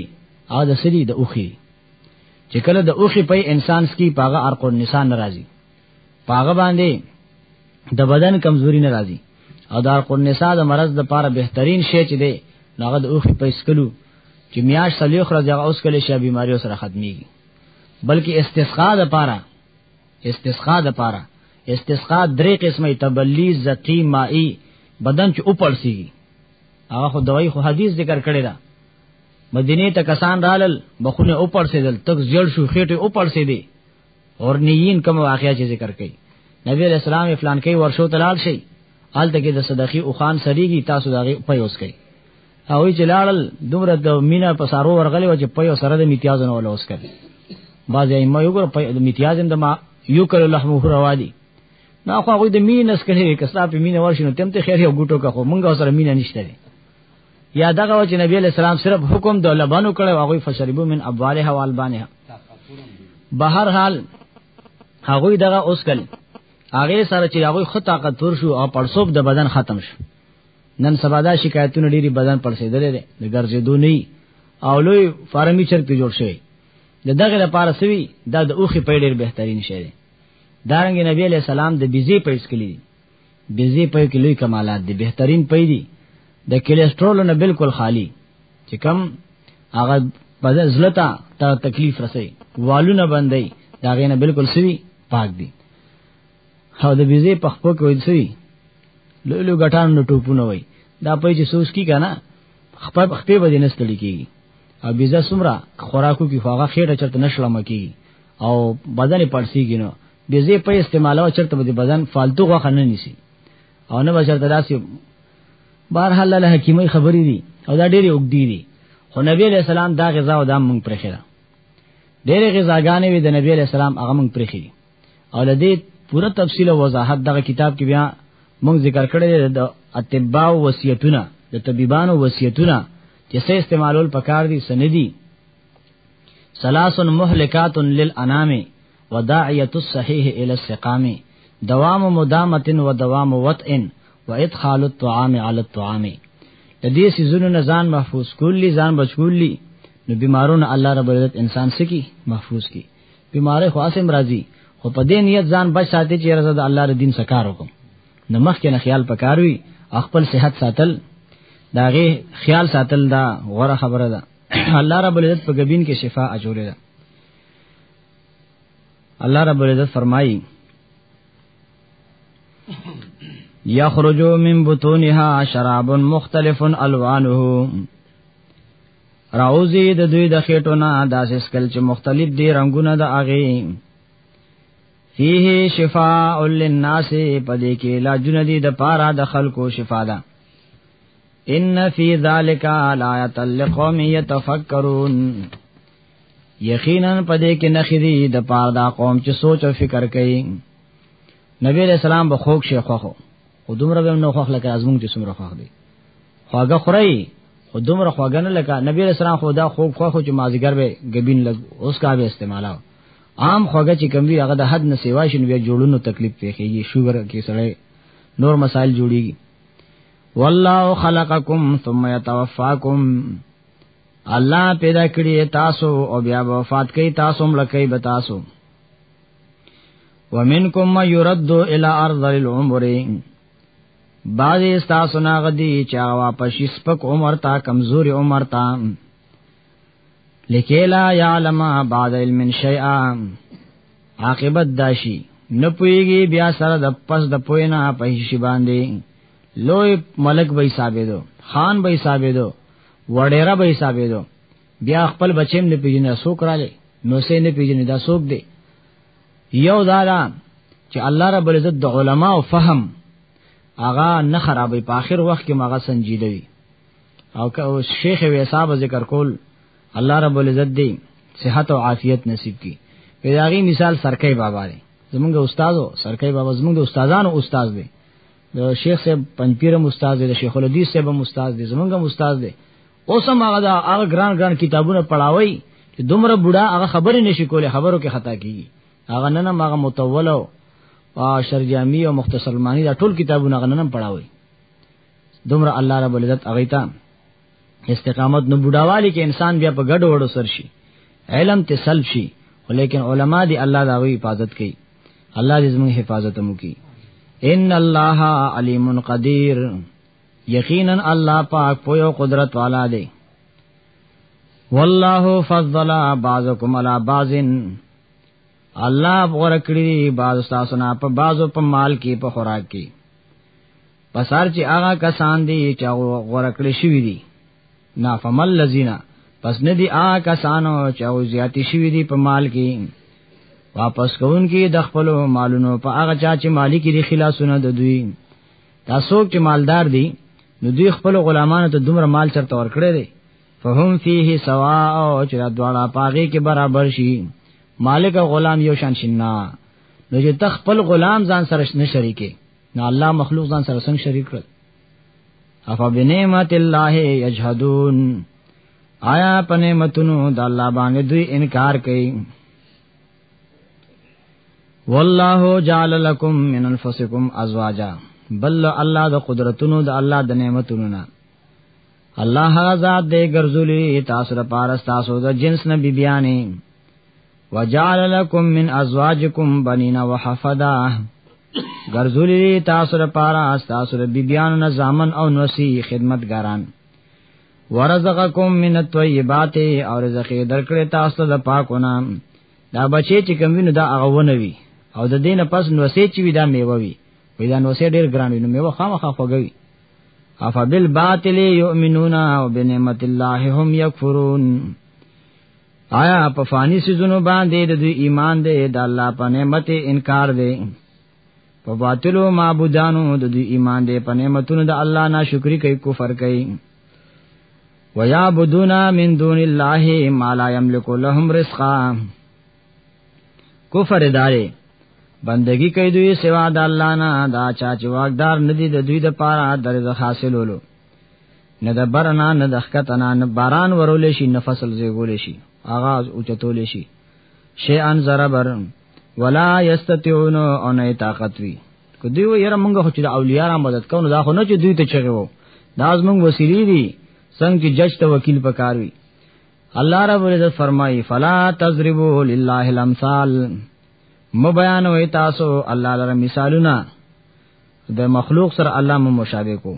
او د سری د اوخي چې کله د اوخي پي انسان سکی پاغه ارقو نشان ناراضي پاغه باندې د بدن کمزوري نه راځي او دار قرن نساء د مرض د پاره بهترین شی چې دی هغه د اوخ په اسکلو چې میاش سلیو خره ځای اوس کله شی بیماریو سره ختميږي بلکې استسقا د پاره استسقا د پاره استسقا درې قسمه تبلی زقی مائی بدن چې اوپړسي هغه خو دوی خو حدیث ذکر کړی دا مدینه ته کسان رالل بخونه اوپړسي دل تک زیړ شو خېټه اوپړسي دي اور نیین کوم واقعیا چې ذکر کړي نبی علیہ السلام فلان کوي ورشو تلال شي آلته کې د صدقې او خان سریږي تاسو دغه پیوس کوي او چې لاړل دومره د مینا په سارو ورغلی و چې په یو سره د امتیاز نه ولوس کړي بعض ائمه یو ګر په امتیاز هم د ما یو کله لحمه روا دي نو خو هغه د مینې نس کړي کستا په مینه ورشي نو تم ته خیر یو ګټو کا خو مونږ سره مینه نشته یا دغه چې نبی علیہ السلام صرف حکم د لبنو کړو هغه فشربو من ابوالها والبانها بهر حال هغه دغه اوس کړي هغه سره چې هغه خو طاقت ور شو او پړسوب د بدن ختم شو نن سبا دا شکایتونه ډېری بدن پړسېدل دي د ګرځېدو نه او لوی فرنیچر کې جوړ شوی د دغه لپاره سوي دا د اوخي په ډېر بهترین شی دی دارنګ نبی علیہ السلام د بيزي په اسکلی بيزي پي کې لوی کمالات دي بهترین پي دي د کلیسترول نه بالکل خالی چې کم هغه پزه زلتا ته تکلیف رسي والونه بندي دا غینه بالکل سوي پاک دي او د بيزي په خپل کې وایي سوي لوی لوی غټان نو ټوپونه وایي دا پي چې سوس کی کنه خپل خپل به نه ستړي کیږي او بيزه سمرا خوراکو کې فاغه خېټه چرته نشلمه کیږي او بدن پړسیږي نو د زی په استعمالو چرته به بدن فالتو غوخه نه نیسی او نه بشرته داسې بهر حل له حکیمي خبرې دي او دا ډېری وګدي دي خو نبی علیہ السلام دا غذا او دا مونږ پرې خره ډېرې غذاګانې وي د نبی علیہ السلام هغه مونږ پرې خري او لدې پوره تفصیل او وضاحت دغه کتاب کې بیا مونږ ذکر کړی دی د اتباع وصیتونه د طبيبانو وصیتونه چې څه استعمالول پکار دي سندي سلاسن مهلکات للانام وداعیت الصحیح الی السقام دوام مدامت و دوام وطئن و ادخال الطعام علی الطعام لدی سيزونو نه ځان محفوظ کولی ځان بچولی نو بیمارونو الله رب العزت انسان سکی محفوظ کی بیماری خو اسم راضی خو په دې نیت ځان بچ ساتي چې رضا د الله د دین سکار وکم نو مخکې نه خیال پکاروي خپل صحت ساتل داغه خیال ساتل دا غوره خبره ده الله رب العزت په غبین کې شفا اجوره ده الله رب العزت فرمایي یخرج من بطونها شراب مختلف الوانه راوزی د دوی د خېټو نه داسې سکل چې مختلف دي رنگونه د اغه فيه شفاء للناس پدې کې علاجونه دي د پاره د خلکو شفا ده ان فی ذلک آیات لقوم یتفکرون یقینا پدې کې نخې دي د پاره دا قوم چې سوچ او فکر کوي نبی علیہ السلام به خوښ شي خوخو خو دومره به نو خوخ لکه ازمون چې څومره خوخ دي خواګه خوري خو دومره خواګه نه لکه نبی علیہ السلام خو دا خوب خوخو چې مازیګر به غبین لګ اوس کا به استعمالو عام خوګه چې کم وی هغه د حد نه سیوا شین بیا جوړونو تکلیف پیخیږي شوګر کې سړی نور مسائل جوړیږي والله خلقکم ثم يتوفاکم الله پیدا کړی تاسو او بیا وفات کړي تاسو مړ کړي به تاسو ومنکم ما يرد الى ارض العمر بعض تاسو نه غدي چا واپس سپک عمر تا کمزوري عمر تا لکیلا یعلم بعد علم شیئا عاقبت داشی نه پویږي بیا سره د پس د پوینا په شی باندې لوی ملک به حسابې دو خان به حسابې دو وړيره به حسابې دو بیا خپل بچیم نه پیژنې سوک را لې نو سې نه پیژنې دا سوک دی یو دا دا چې الله رب العزت د علما او فهم هغه نه خرابې په آخر وخت کې ماغه سنجیده وي او که شیخ وی صاحب ذکر کول الله رب العزت دی صحت او عافیت نصیب کی پیداغي مثال سرکې بابا دی زمونږ استادو سرکې بابا زمونږ استادانو استاد دی د شیخ صاحب پنځپیرم استاد دی د شیخ الحدیث صاحب هم استاد دی زمونږ هم استاد دی اوس هم هغه دا هغه ګران ګران کتابونه پڑھاوي چې دومره بوډا هغه خبرې نشي کولای خبرو کې خطا کیږي هغه نن هم هغه متول او شرجامی او مختصر معنی دا ټول کتابونه هغه نن هم پڑھاوي دومره الله رب العزت هغه ته استقامت نو بډاوالی کې انسان بیا په ګډ وډو سر شي علم ته سلب شي ولیکن علما دی الله دا وی حفاظت کوي الله دې زموږ حفاظت مو کی ان الله علیم قدیر یقینا الله پاک په یو قدرت والا دی والله فضل بعضکم علی بعض الله غره کړی بعض تاسو نه په بعضو په مال کې په خوراک کې پسار چې هغه کسان دي چې غوړه کړی شوی دي نا فمل لذینا پس نه دي هغه کسانو چې او زیاتی شوی دي په مال کې واپس کوون کې د خپل مالونو په هغه چا چې مالک دي خلاصونه د دوی تاسو چې مالدار دي نو دوی خپل غلامانو ته دومره مال چرته ورکړي دي فهم فيه سوا او چې دواړه پاغي کې برابر شي مالک او غلام یو شان شنه نو چې تخپل غلام ځان سره نه شریکي نو الله مخلوق ځان سره څنګه شریک کړ افا بنعمت الله یجحدون آیا په نعمتونو د الله باندې دوی انکار کوي والله جعل لكم من انفسكم ازواجا بل الله د قدرتونو د الله د نعمتونو نه الله غزاد دې ګرځولي تاسو لپاره تاسو د جنس نه بیبيانې وجعل لكم من ازواجكم بنين وحفدا ګرځولې تاسو لپاره تاسو د بیبيانو نه ځامن او نوسی خدمتګاران ورزقکم من الطيبات او رزق درکړې تاسو د پاکونه دا بچي چې کوم وینو دا هغه وی او د دینه پس نوسی چې وی دا میوه وی وی دا نوسی ډیر ګران وینو میوه خامخا خوګوي افا بالباطل یؤمنون او بنعمت الله هم یکفرون آیا په فانی سيزونو باندې د دوی ایمان دی د الله په نعمت انکار دی په باطلو معبودانو د دوی ایمان دی په نعمتونو د الله ناشکری کوي کفر کوي ويعبدون من دون الله ما لا يملك لهم رزقا کفر داري بندگی کوي دوی سوا د الله نه دا چا چې واقدار ندي د دوی د پاره درځ حاصلولو نه د برنا نه د ښکتنا نه باران ورول شي نه فصل زیګول شي آغاز او چتول شي شی ان زرا بر ولا یستطيعون او نه طاقت وی کو دی و یره مونږ خو چې د اولیاء را مدد کوو دا خو نه چې دوی ته چغه وو دا زمونږ وسیلی دي څنګه چې جج ته وکیل پکاروي الله رب العزت فرمایي فلا تضربوا لله الامثال مبیانوي تاسو الله لپاره مثالونه د مخلوق سره الله مو مشابه کو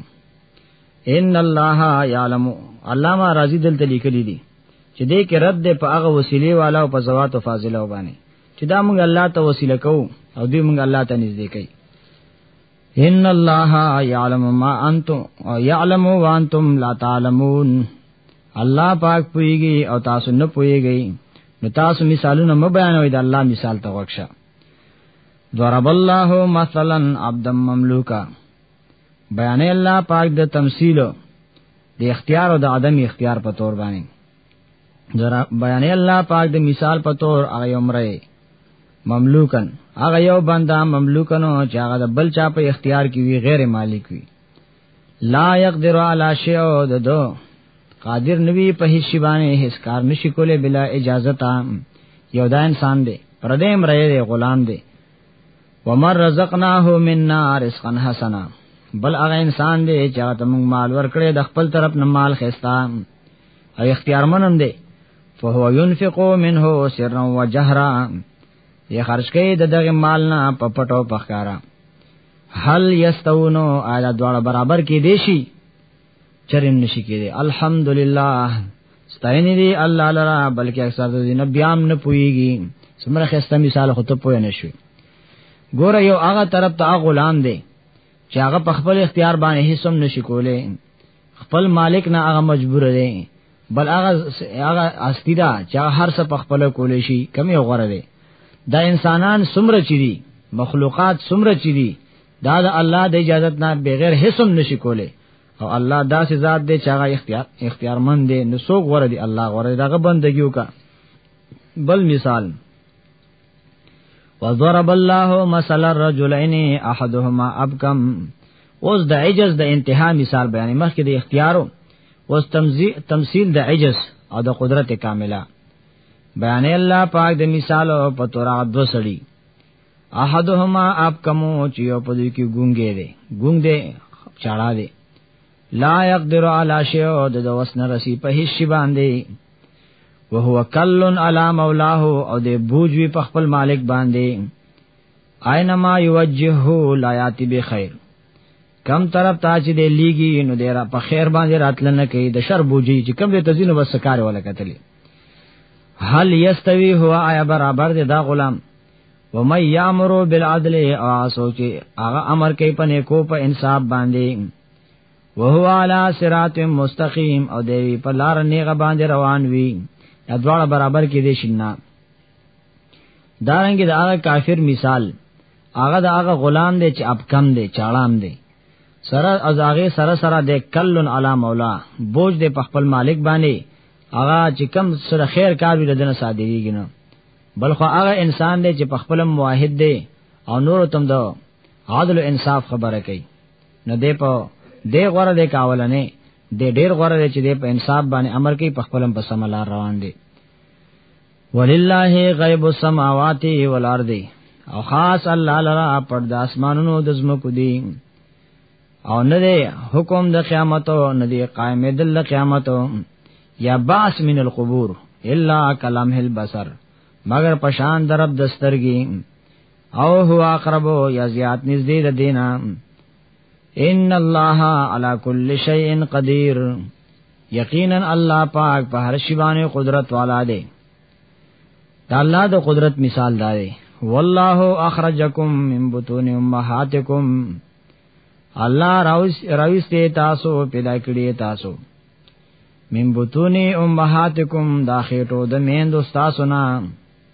ان الله یعلم علامه رازی دلته لیکلی دی چې دې کې رد په هغه وسیله والا او په زوات او فاضله وبانی چې دا موږ الله ته وسیله کوو او دې موږ الله ته نږدې کوي ان الله یعلم ما انتم یعلم وانتم لا تعلمون الله پاک پویږي او تاسو نه پویږئ نو تاسو مثالونه مبیانوي د الله مثال ته وښه ضرب الله مثلا عبد مملوکا بیان الله پاک د تمثيل د اختیار او د عدم اختیار په تور باندې ذرا بیان الله پاک د مثال په تور هغه عمره مملوکن هغه یو بندا مملوکنو چې هغه د بل چا په اختیار کې وی غیر مالک وی لا يقدر على شيء ددو قادر نوی په هیڅ شی باندې هیڅ کار نشي کولای بلا اجازه تا یو دا انسان دی پردیم رہے دی غلام دی ومر رزقناه منا رزقا حسنا بل هغه انسان دی چې هغه موږ مال ورکړي د خپل طرف نه مال خستا او اختیارمن هم دی فهو ينفقو منه سرا وجهرا یې خرج کړي د دغه مال نه په پټو پخکارا هل یستونو اعلی دواړه برابر کې دي شي چریم نشي کېدی الحمدلله ستاینې دی الله لرا بلکې اکثر د دین بیام نه پويږي سمره خسته مثال خو ته پوه نه شوي ګوره یو هغه طرف ته غلام دی چې هغه په خپل اختیار باندې هیڅ هم نشي کولای خپل مالک نه هغه مجبور دی بل هغه هغه استی دا چې هر څه په خپل کول شي کم یو غره دی دا انسانان سمره چي دي مخلوقات سمره چي دي دا د الله د اجازه نه بغیر هیڅ هم نشي کوله او الله دا سي ذات دی چې هغه اختیار اختیارمند دی نو څوک غره دی الله غره دغه بندګیو کا بل مثال وضرب الله مثلا الرجلين احدهما ابكم اوس د عجز د انتها مثال بیان مخکې د اختیارو اوس تمثيل د عجز او د قدرت کامله بیان الله پاک د مثال او پتورا دو سړي احدهما اپ کمو چې یو په دې کې ګونګې دي ګونګ دي چاړه دي لا يقدر على شيء او د وسن رسی په هیڅ باندې وهو کلن علی مولاه او د بوجوی په خپل مالک باندې اينما يوجهه لا ياتي بخير کم طرف ته چې دی لیږي نو دی را په خیر باندې راتل نه کوي د شر بوجي چې کم دی تزینو بس کار ولا کتلی هل یستوی هو آیا برابر دی دا غلام و مې یامرو بالعدل او سوچي هغه امر کوي په نیکو په انصاف باندې وهو علی صراط مستقیم او دی په لار نیغه باندې روان وی دا دواړه برابر کې دي شنه دارنګ دا هغه کافر مثال هغه دا هغه غلام دی چې اپ کم دی چاړام دی سره از هغه سره سره د کلن علی مولا بوج دی په خپل مالک باندې هغه چې کم سره خیر کار وی دنه صادریږي نه بلخو هغه انسان دی چې په خپل موحد دی او نور تم دا عادل انصاف خبره کوي نه دی په دې غوړه دې کاولنې دې ډېر غوړه دې چې دې په انصاف باندې امر کوي په خپلم په سملار روان دي ولله غیب السماوات والارض او خاص الله لرا پر د اسمانونو د زمکو دي او نه دی حکم د قیامت او نه دی قائم دل قیامت یا باس من القبور الا کلمه البصر مگر پشان درب دسترګي او هو اقرب یا زیات نږدې د دینا ان الله علی کل شیء قدیر یقینا الله پاک په هر شی باندې قدرت والا دی دا الله د قدرت مثال دی والله اخرجکم من بطون امهاتکم الله راوس راوسته تاسو پیدا کړی تاسو من بطون امهاتکم دا خېټو د میند تاسو نه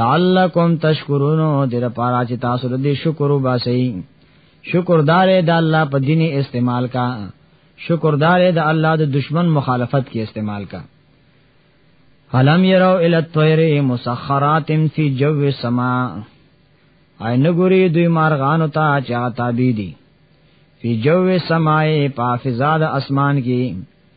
لعلکم تشکرون دې لپاره چې تاسو دې شکر وباسئ شکردار د الله په دین استعمال کا شکردار د الله د دشمن مخالفت کې استعمال کا علم یرو ال الطیر مسخرات فی جو السما عین ګوری دوی مارغانو ته چا تابیدی فی جو السماء پافزاد اسمان کې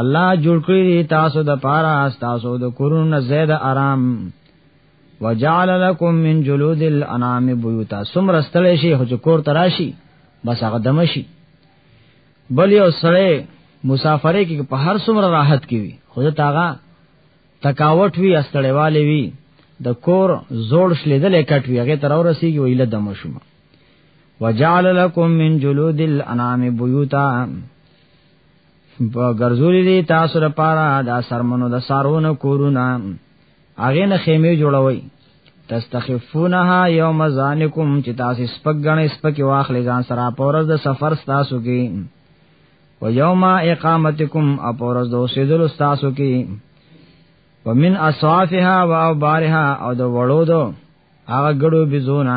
الله جوړ کړی دی تاسو د پاره تاسو د کورونو زید آرام وجعل لكم من جلود الانعام بيوتا سمر استل شي خو کور تراشي بس هغه دمشي بل یو سړی مسافرې کې په هر سمر راحت کې وي خو ته هغه تکاوت وی استړېواله وی د کور زوړ شلیدل کټ وی هغه تر ورسیږي ویله دم شوم وجعل لكم من جلود الانعام بيوتا ګرځولې دي تاسو لپاره دا سرمنو د سارونو کورونه هغه نه خیمه جوړوي تستخفونها یوم ذانکم چې تاسو سپک غنې سپک واخلې ځان سره پورز د سفر تاسو کې و یوم اقامتکم اپورز د اوسېدل تاسو کې ومن اصوافها و اوبارها او د وړو دو هغه ګړو بزونه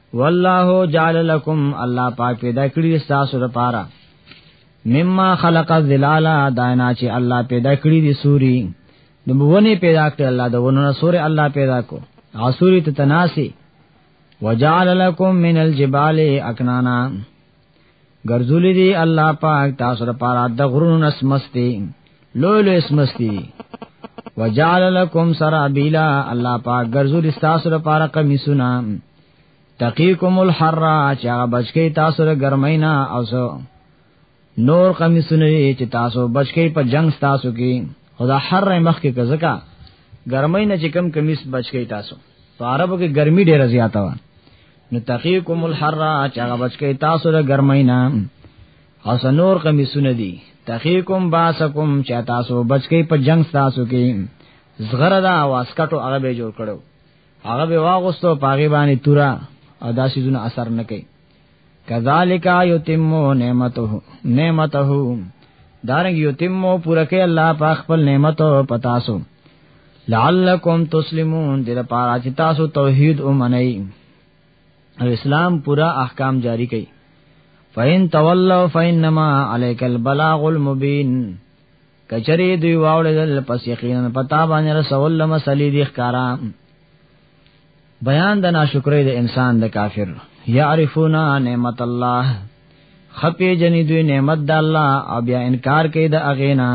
والله جعل لكم الله پاک پیدا کړی تاسو لپاره مما خلق الظلالا داینا چې الله پیدا کړی دي سوري د بونه پیدا کړ الله د ونه سوري الله پیدا کو اسوري ته تناسي وجعل لكم من الجبال اكنانا ګرځولې دي الله پاک تاسو لپاره د غرونو نسمستي لوی لوی اسمستي وجعل لكم سرابيلا الله پاک ګرځولې تاسو لپاره قمیصونه تقیکم الحر چې هغه بچکی تاسو له ګرمینا او سو نور قمیصونه چې تاسو بچکی په جنگ تاسو کې خدا حر مخ کې کزکا ګرمۍ نه چې کم کمیس بچکی تاسو په عربو کې ګرمي ډیره زیاته وه نو تقیکم الحر چې هغه بچ کې تاسو له ګرمۍ نه او سنور قمیصونه دي تقیکم باسکم چې تاسو بچ کې په جنگ تاسو کې زغره دا واسکټو هغه به جوړ کړو هغه به واغستو پاغي باندې تورا او داسې زونه اثر نه کوي کذالک یتمو نعمته نعمته دارنګ یتمو پوره کې الله په خپل نعمتو پتاسو لعلکم تسلمون دې لپاره چې تاسو توحید ومنئ او اسلام پورا احکام جاری کړئ فین تولوا فینما علیک البلاغ المبین کچری دوی واوړل پس یقینا پتا باندې رسول مسلې دي ښکارا بیان د ناشکرۍ د انسان د کافر یعرفون نعمت الله خپې جنې دوی نعمت د الله او بیا انکار کوي د اغینا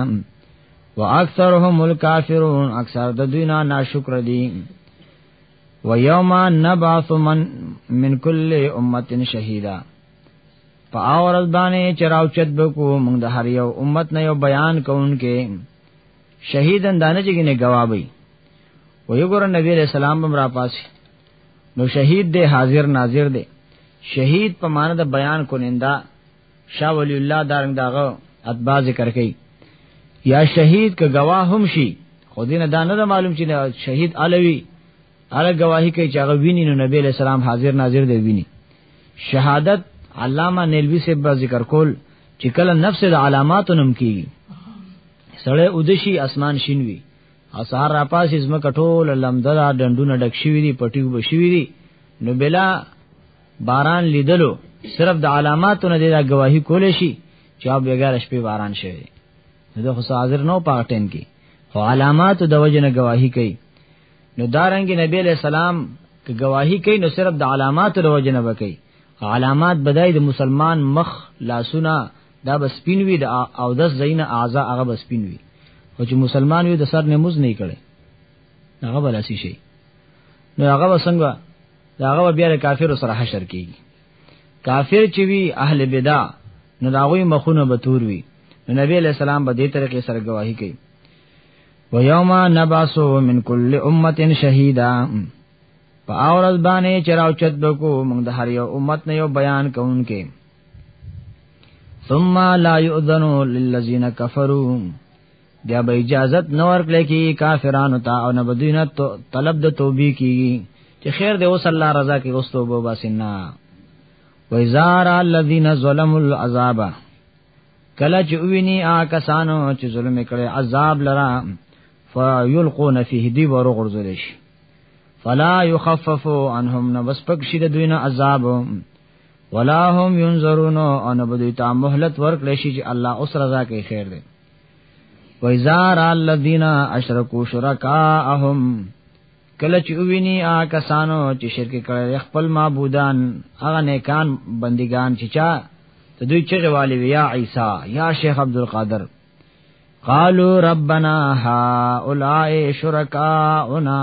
واکثرهم الکافرون اکثر د دوی نه ناشکر دي و یوم نبعث من من کل امه شهیدا په اورز باندې چراوچت بکو موږ د هر یو امت نه یو بیان کوونکې شهیدن دانه چې نه گواوی و یو ګور نبی علیہ السلام بم را پاس نو شهید دے حاضر ناظر دے شهید په معنی د بیان کونندا شاه ولی الله دارنګ داغه اتباع ذکر کړي یا شهید که گواه هم شي خو دینه دا نه معلوم چې شهید علوی هغه گواہی کوي چې هغه ویني نو نبی علیہ السلام حاضر ناظر دی ویني شهادت علامہ نیلوی سے ذکر کول چې کله نفس د علامات نوم کیږي سړی اودشي اسمان شین وي او سهار را پاسې زما کټول لمدلا ډندونه ډک شوی دي پټیو بشوی دي نو بلا باران لیدلو صرف د علاماتو نه دا گواہی کول شي چې اب بغیر شپې باران شوی نو د خو حاضر نو پاټین کې خو علامات د وجه نه گواہی کوي نو دارنګ نبی علیہ السلام که گواہی کوي نو صرف د علامات د وجه نه وکي علامات بدای د مسلمان مخ لاسونه دا بس پینوي د او دس زین اعضا هغه بس پینوي او چې مسلمان وي د سر نه موز نه کړي هغه بل اسی شي نو هغه وسنګ دا هغه بیا د کافر سره حشر کیږي کافر چې وی اهل بدع نو دا غوي مخونه به تور وي نو نبی علیہ السلام به دې طریقې سره گواہی کوي و یوم نباسو من کل امه شهیدا په اورز باندې چراوچت بکو موږ د هر یو امت نه یو بیان کوونکې ثم لا يؤذن للذين كفروا بیا به اجازت نه ورکړي کی کافرانو ته او نه بدینه طلب د توبې کیږي چې خیر دې اوس الله رضا کې اوس توبه باسینا وزار الذين ظلموا العذاب کله چې ویني آ کسانو چې ظلم کړي عذاب لرا فیلقون فيه دی ورغورځول شي فلا يخفف عنهم نبس پک شي د دوی نه عذاب ولا هم ينظرون او نه بدوی ته مهلت ورکړي شي چې الله اوس رضا کوي خیر دی وایزار الذین اشرکو شرکاءهم کله چې ویني آ کسانو چې شرک کړي خپل معبودان هغه نیکان بندگان چې چا ته دوی چې غوالي یا عیسی یا شیخ عبد القادر قالوا ربنا هؤلاء شرکاؤنا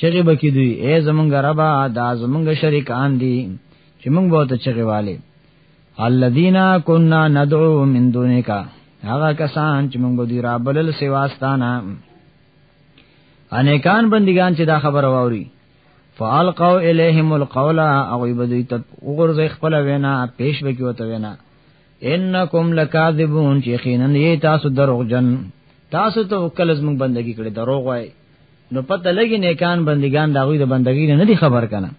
چغه بکی دوی اے زمونږ ربا دا زمونږ شریکان دي چې مونږ به ته چغه والے الذين كنا ندعو من دونك هغه کسان چې مونږ به دوی را بلل سیواستانه انیکان بندگان چې دا خبر واوري فالقوا الیهم القول او بدوی ته وګرځي خپل وینا پیش وکي وته وینا انکم لکاذبون چې خینن یې تاسو دروغجن تاسو ته وکړل زموږ بندگی کړې دروغ وای نو پته لګي نیکان بندگان دا غوی د بندګی نه دی خبر کنه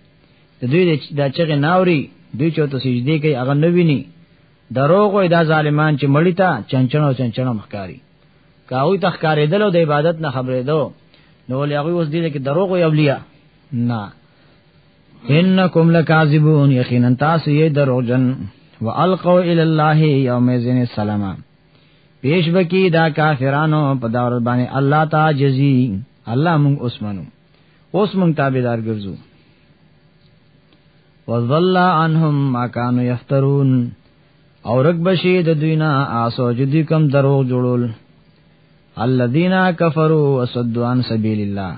دوی د چغه ناوري دوی چوته سجدي کوي هغه نه ویني دروغ وي دا ظالمان چې مړی تا چنچنو چنچنو مخکاری کاوی تخکارېدل او د عبادت نه خبرېدو نو ولې هغه اوس دې کې دروغ وي اولیاء نه انکم لکاذبون یقینا تاسو یې دروغجن والقوا الی الله یوم السلام پیش بکی دا کافرانو په دور باندې الله تا جزی الله مونږ اوس منو اوس مونږ تابعدار ګرځو وظل عنهم ما كانوا يفترون او رک بشی د دوینا آسو جدی کم دروغ جوړول الذين كفروا وصدوا عن سبيل الله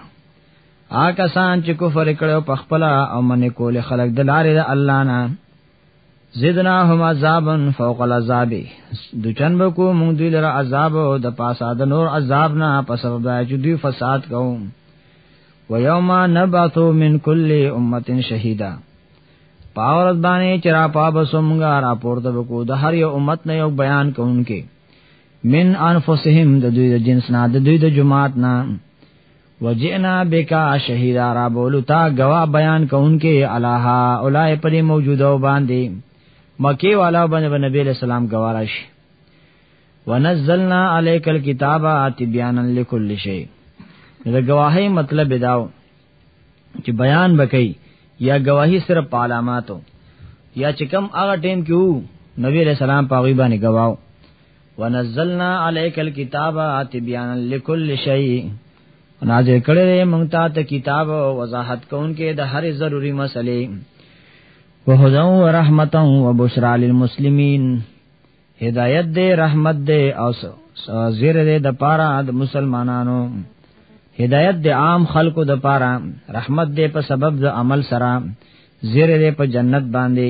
آکسان چې کفر کړو پخپلا او من کول خلق د لارې د الله نه زدناهم عذابا فوق العذاب دچن بکو مونږ دوی لره عذاب او د پاسا د نور عذاب نه په سبب دا چې دوی فساد کوم و یوم نبعث من کل امه شهیدا پاورت باندې چرا پاب سمګا را پورته بکو د هر یو امت نه یو بیان کوونکې من انفسهم د دوی د جنس نه د دوی د جماعت نه وجئنا بکا شهیدا را بولو تا گوا بیان کونکي الها اولای پر موجوده باندې مکی والا باندې نبی علیہ السلام گوارش ونزلنا علیک الكتاب اتبیانا لكل شیء دا گواهی مطلب داو چې بیان بکئی یا گواہی صرف په علاماتو یا چې کم هغه ټیم کې وو نبی علیہ السلام په غیبه نه گواو ونزلنا عليك الكتاب تبيانا لكل شيء نازل کړي مونږ ته کتاب وضاحت کوونکې د هر ضروري مسلې وهدى ورحمة وبشرى للمسلمين هدايت دې رحمت دې او زیر دې د پاره د مسلمانانو هدايت دې عام خلکو د پاره رحمت دې په سبب د عمل سره زیر دې په جنت باندې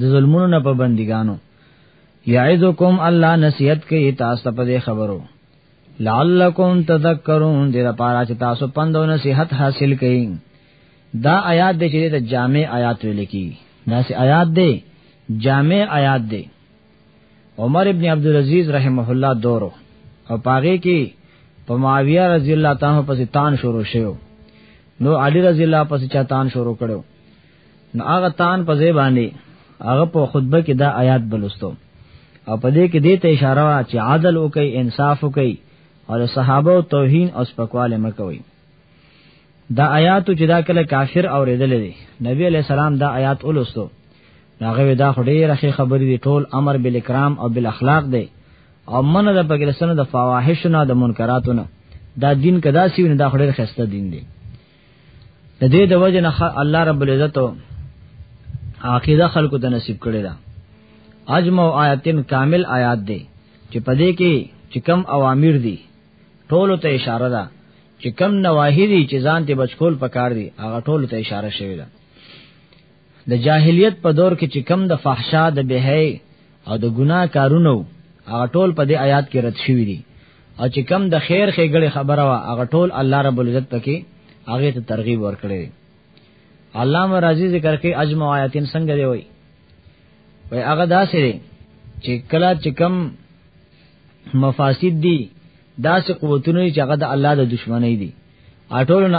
د ظلمونو نه په بندګانو یعذکم الله نصیحت کوي تاسو په دې خبرو لعلکم تذکرون دې لپاره چې تاسو پند او نصیحت حاصل کړئ دا آیات دې چې د جامع آیات ویل کی دا سي آیات دې جامع آیات دې عمر ابن عبد العزيز رحمه الله دورو او پاغه کې په معاویه رضی الله تعالی پسې تان شروع شو نو علی رضی الله پسې چا تان شروع کړو نو هغه تان په ځای باندې هغه په خطبه کې دا آیات بلستو او په دې کې دې ته اشاره وا چې عادل وکي انصاف وکي او صحابه او توهین او سپکواله مکوي دا آیاتو چې دا کله کافر اوریدل دي نبی علی السلام دا آیات ولستو هغه دا خډې رخي خبرې دي ټول امر بالاکرام او بالاخلاق دی او من د پاکستان د فواحش نه د منکراتو نه دا دین کدا سی نه دا خډې خسته دین دی د دې د وجه نه الله رب العزت عقیده خلکو ته نصیب کړی دا اجمع آیاتن کامل آیات دی چې پدې کې چې کم اوامر دي ټولو ته اشاره ده چې کم نواهی دي چې ځان ته بچکول پکار دي هغه ټولو ته اشاره شوی ده د جاهلیت په دور کې چې کم د فحشا د بهای او د ګناه کارونو هغه ټول په دې آیات کې رد شوی دي او چې کم د خیر خېګړې خبره وا هغه ټول الله رب العزت پکې هغه ته ترغیب ورکړي علامه رازی ذکر کوي اجمع آیاتین څنګه دی وای وای هغه داسې دی چې کله چې کم مفاسد دي داسې قوتونه چې هغه د الله د دشمنی دي اټولونه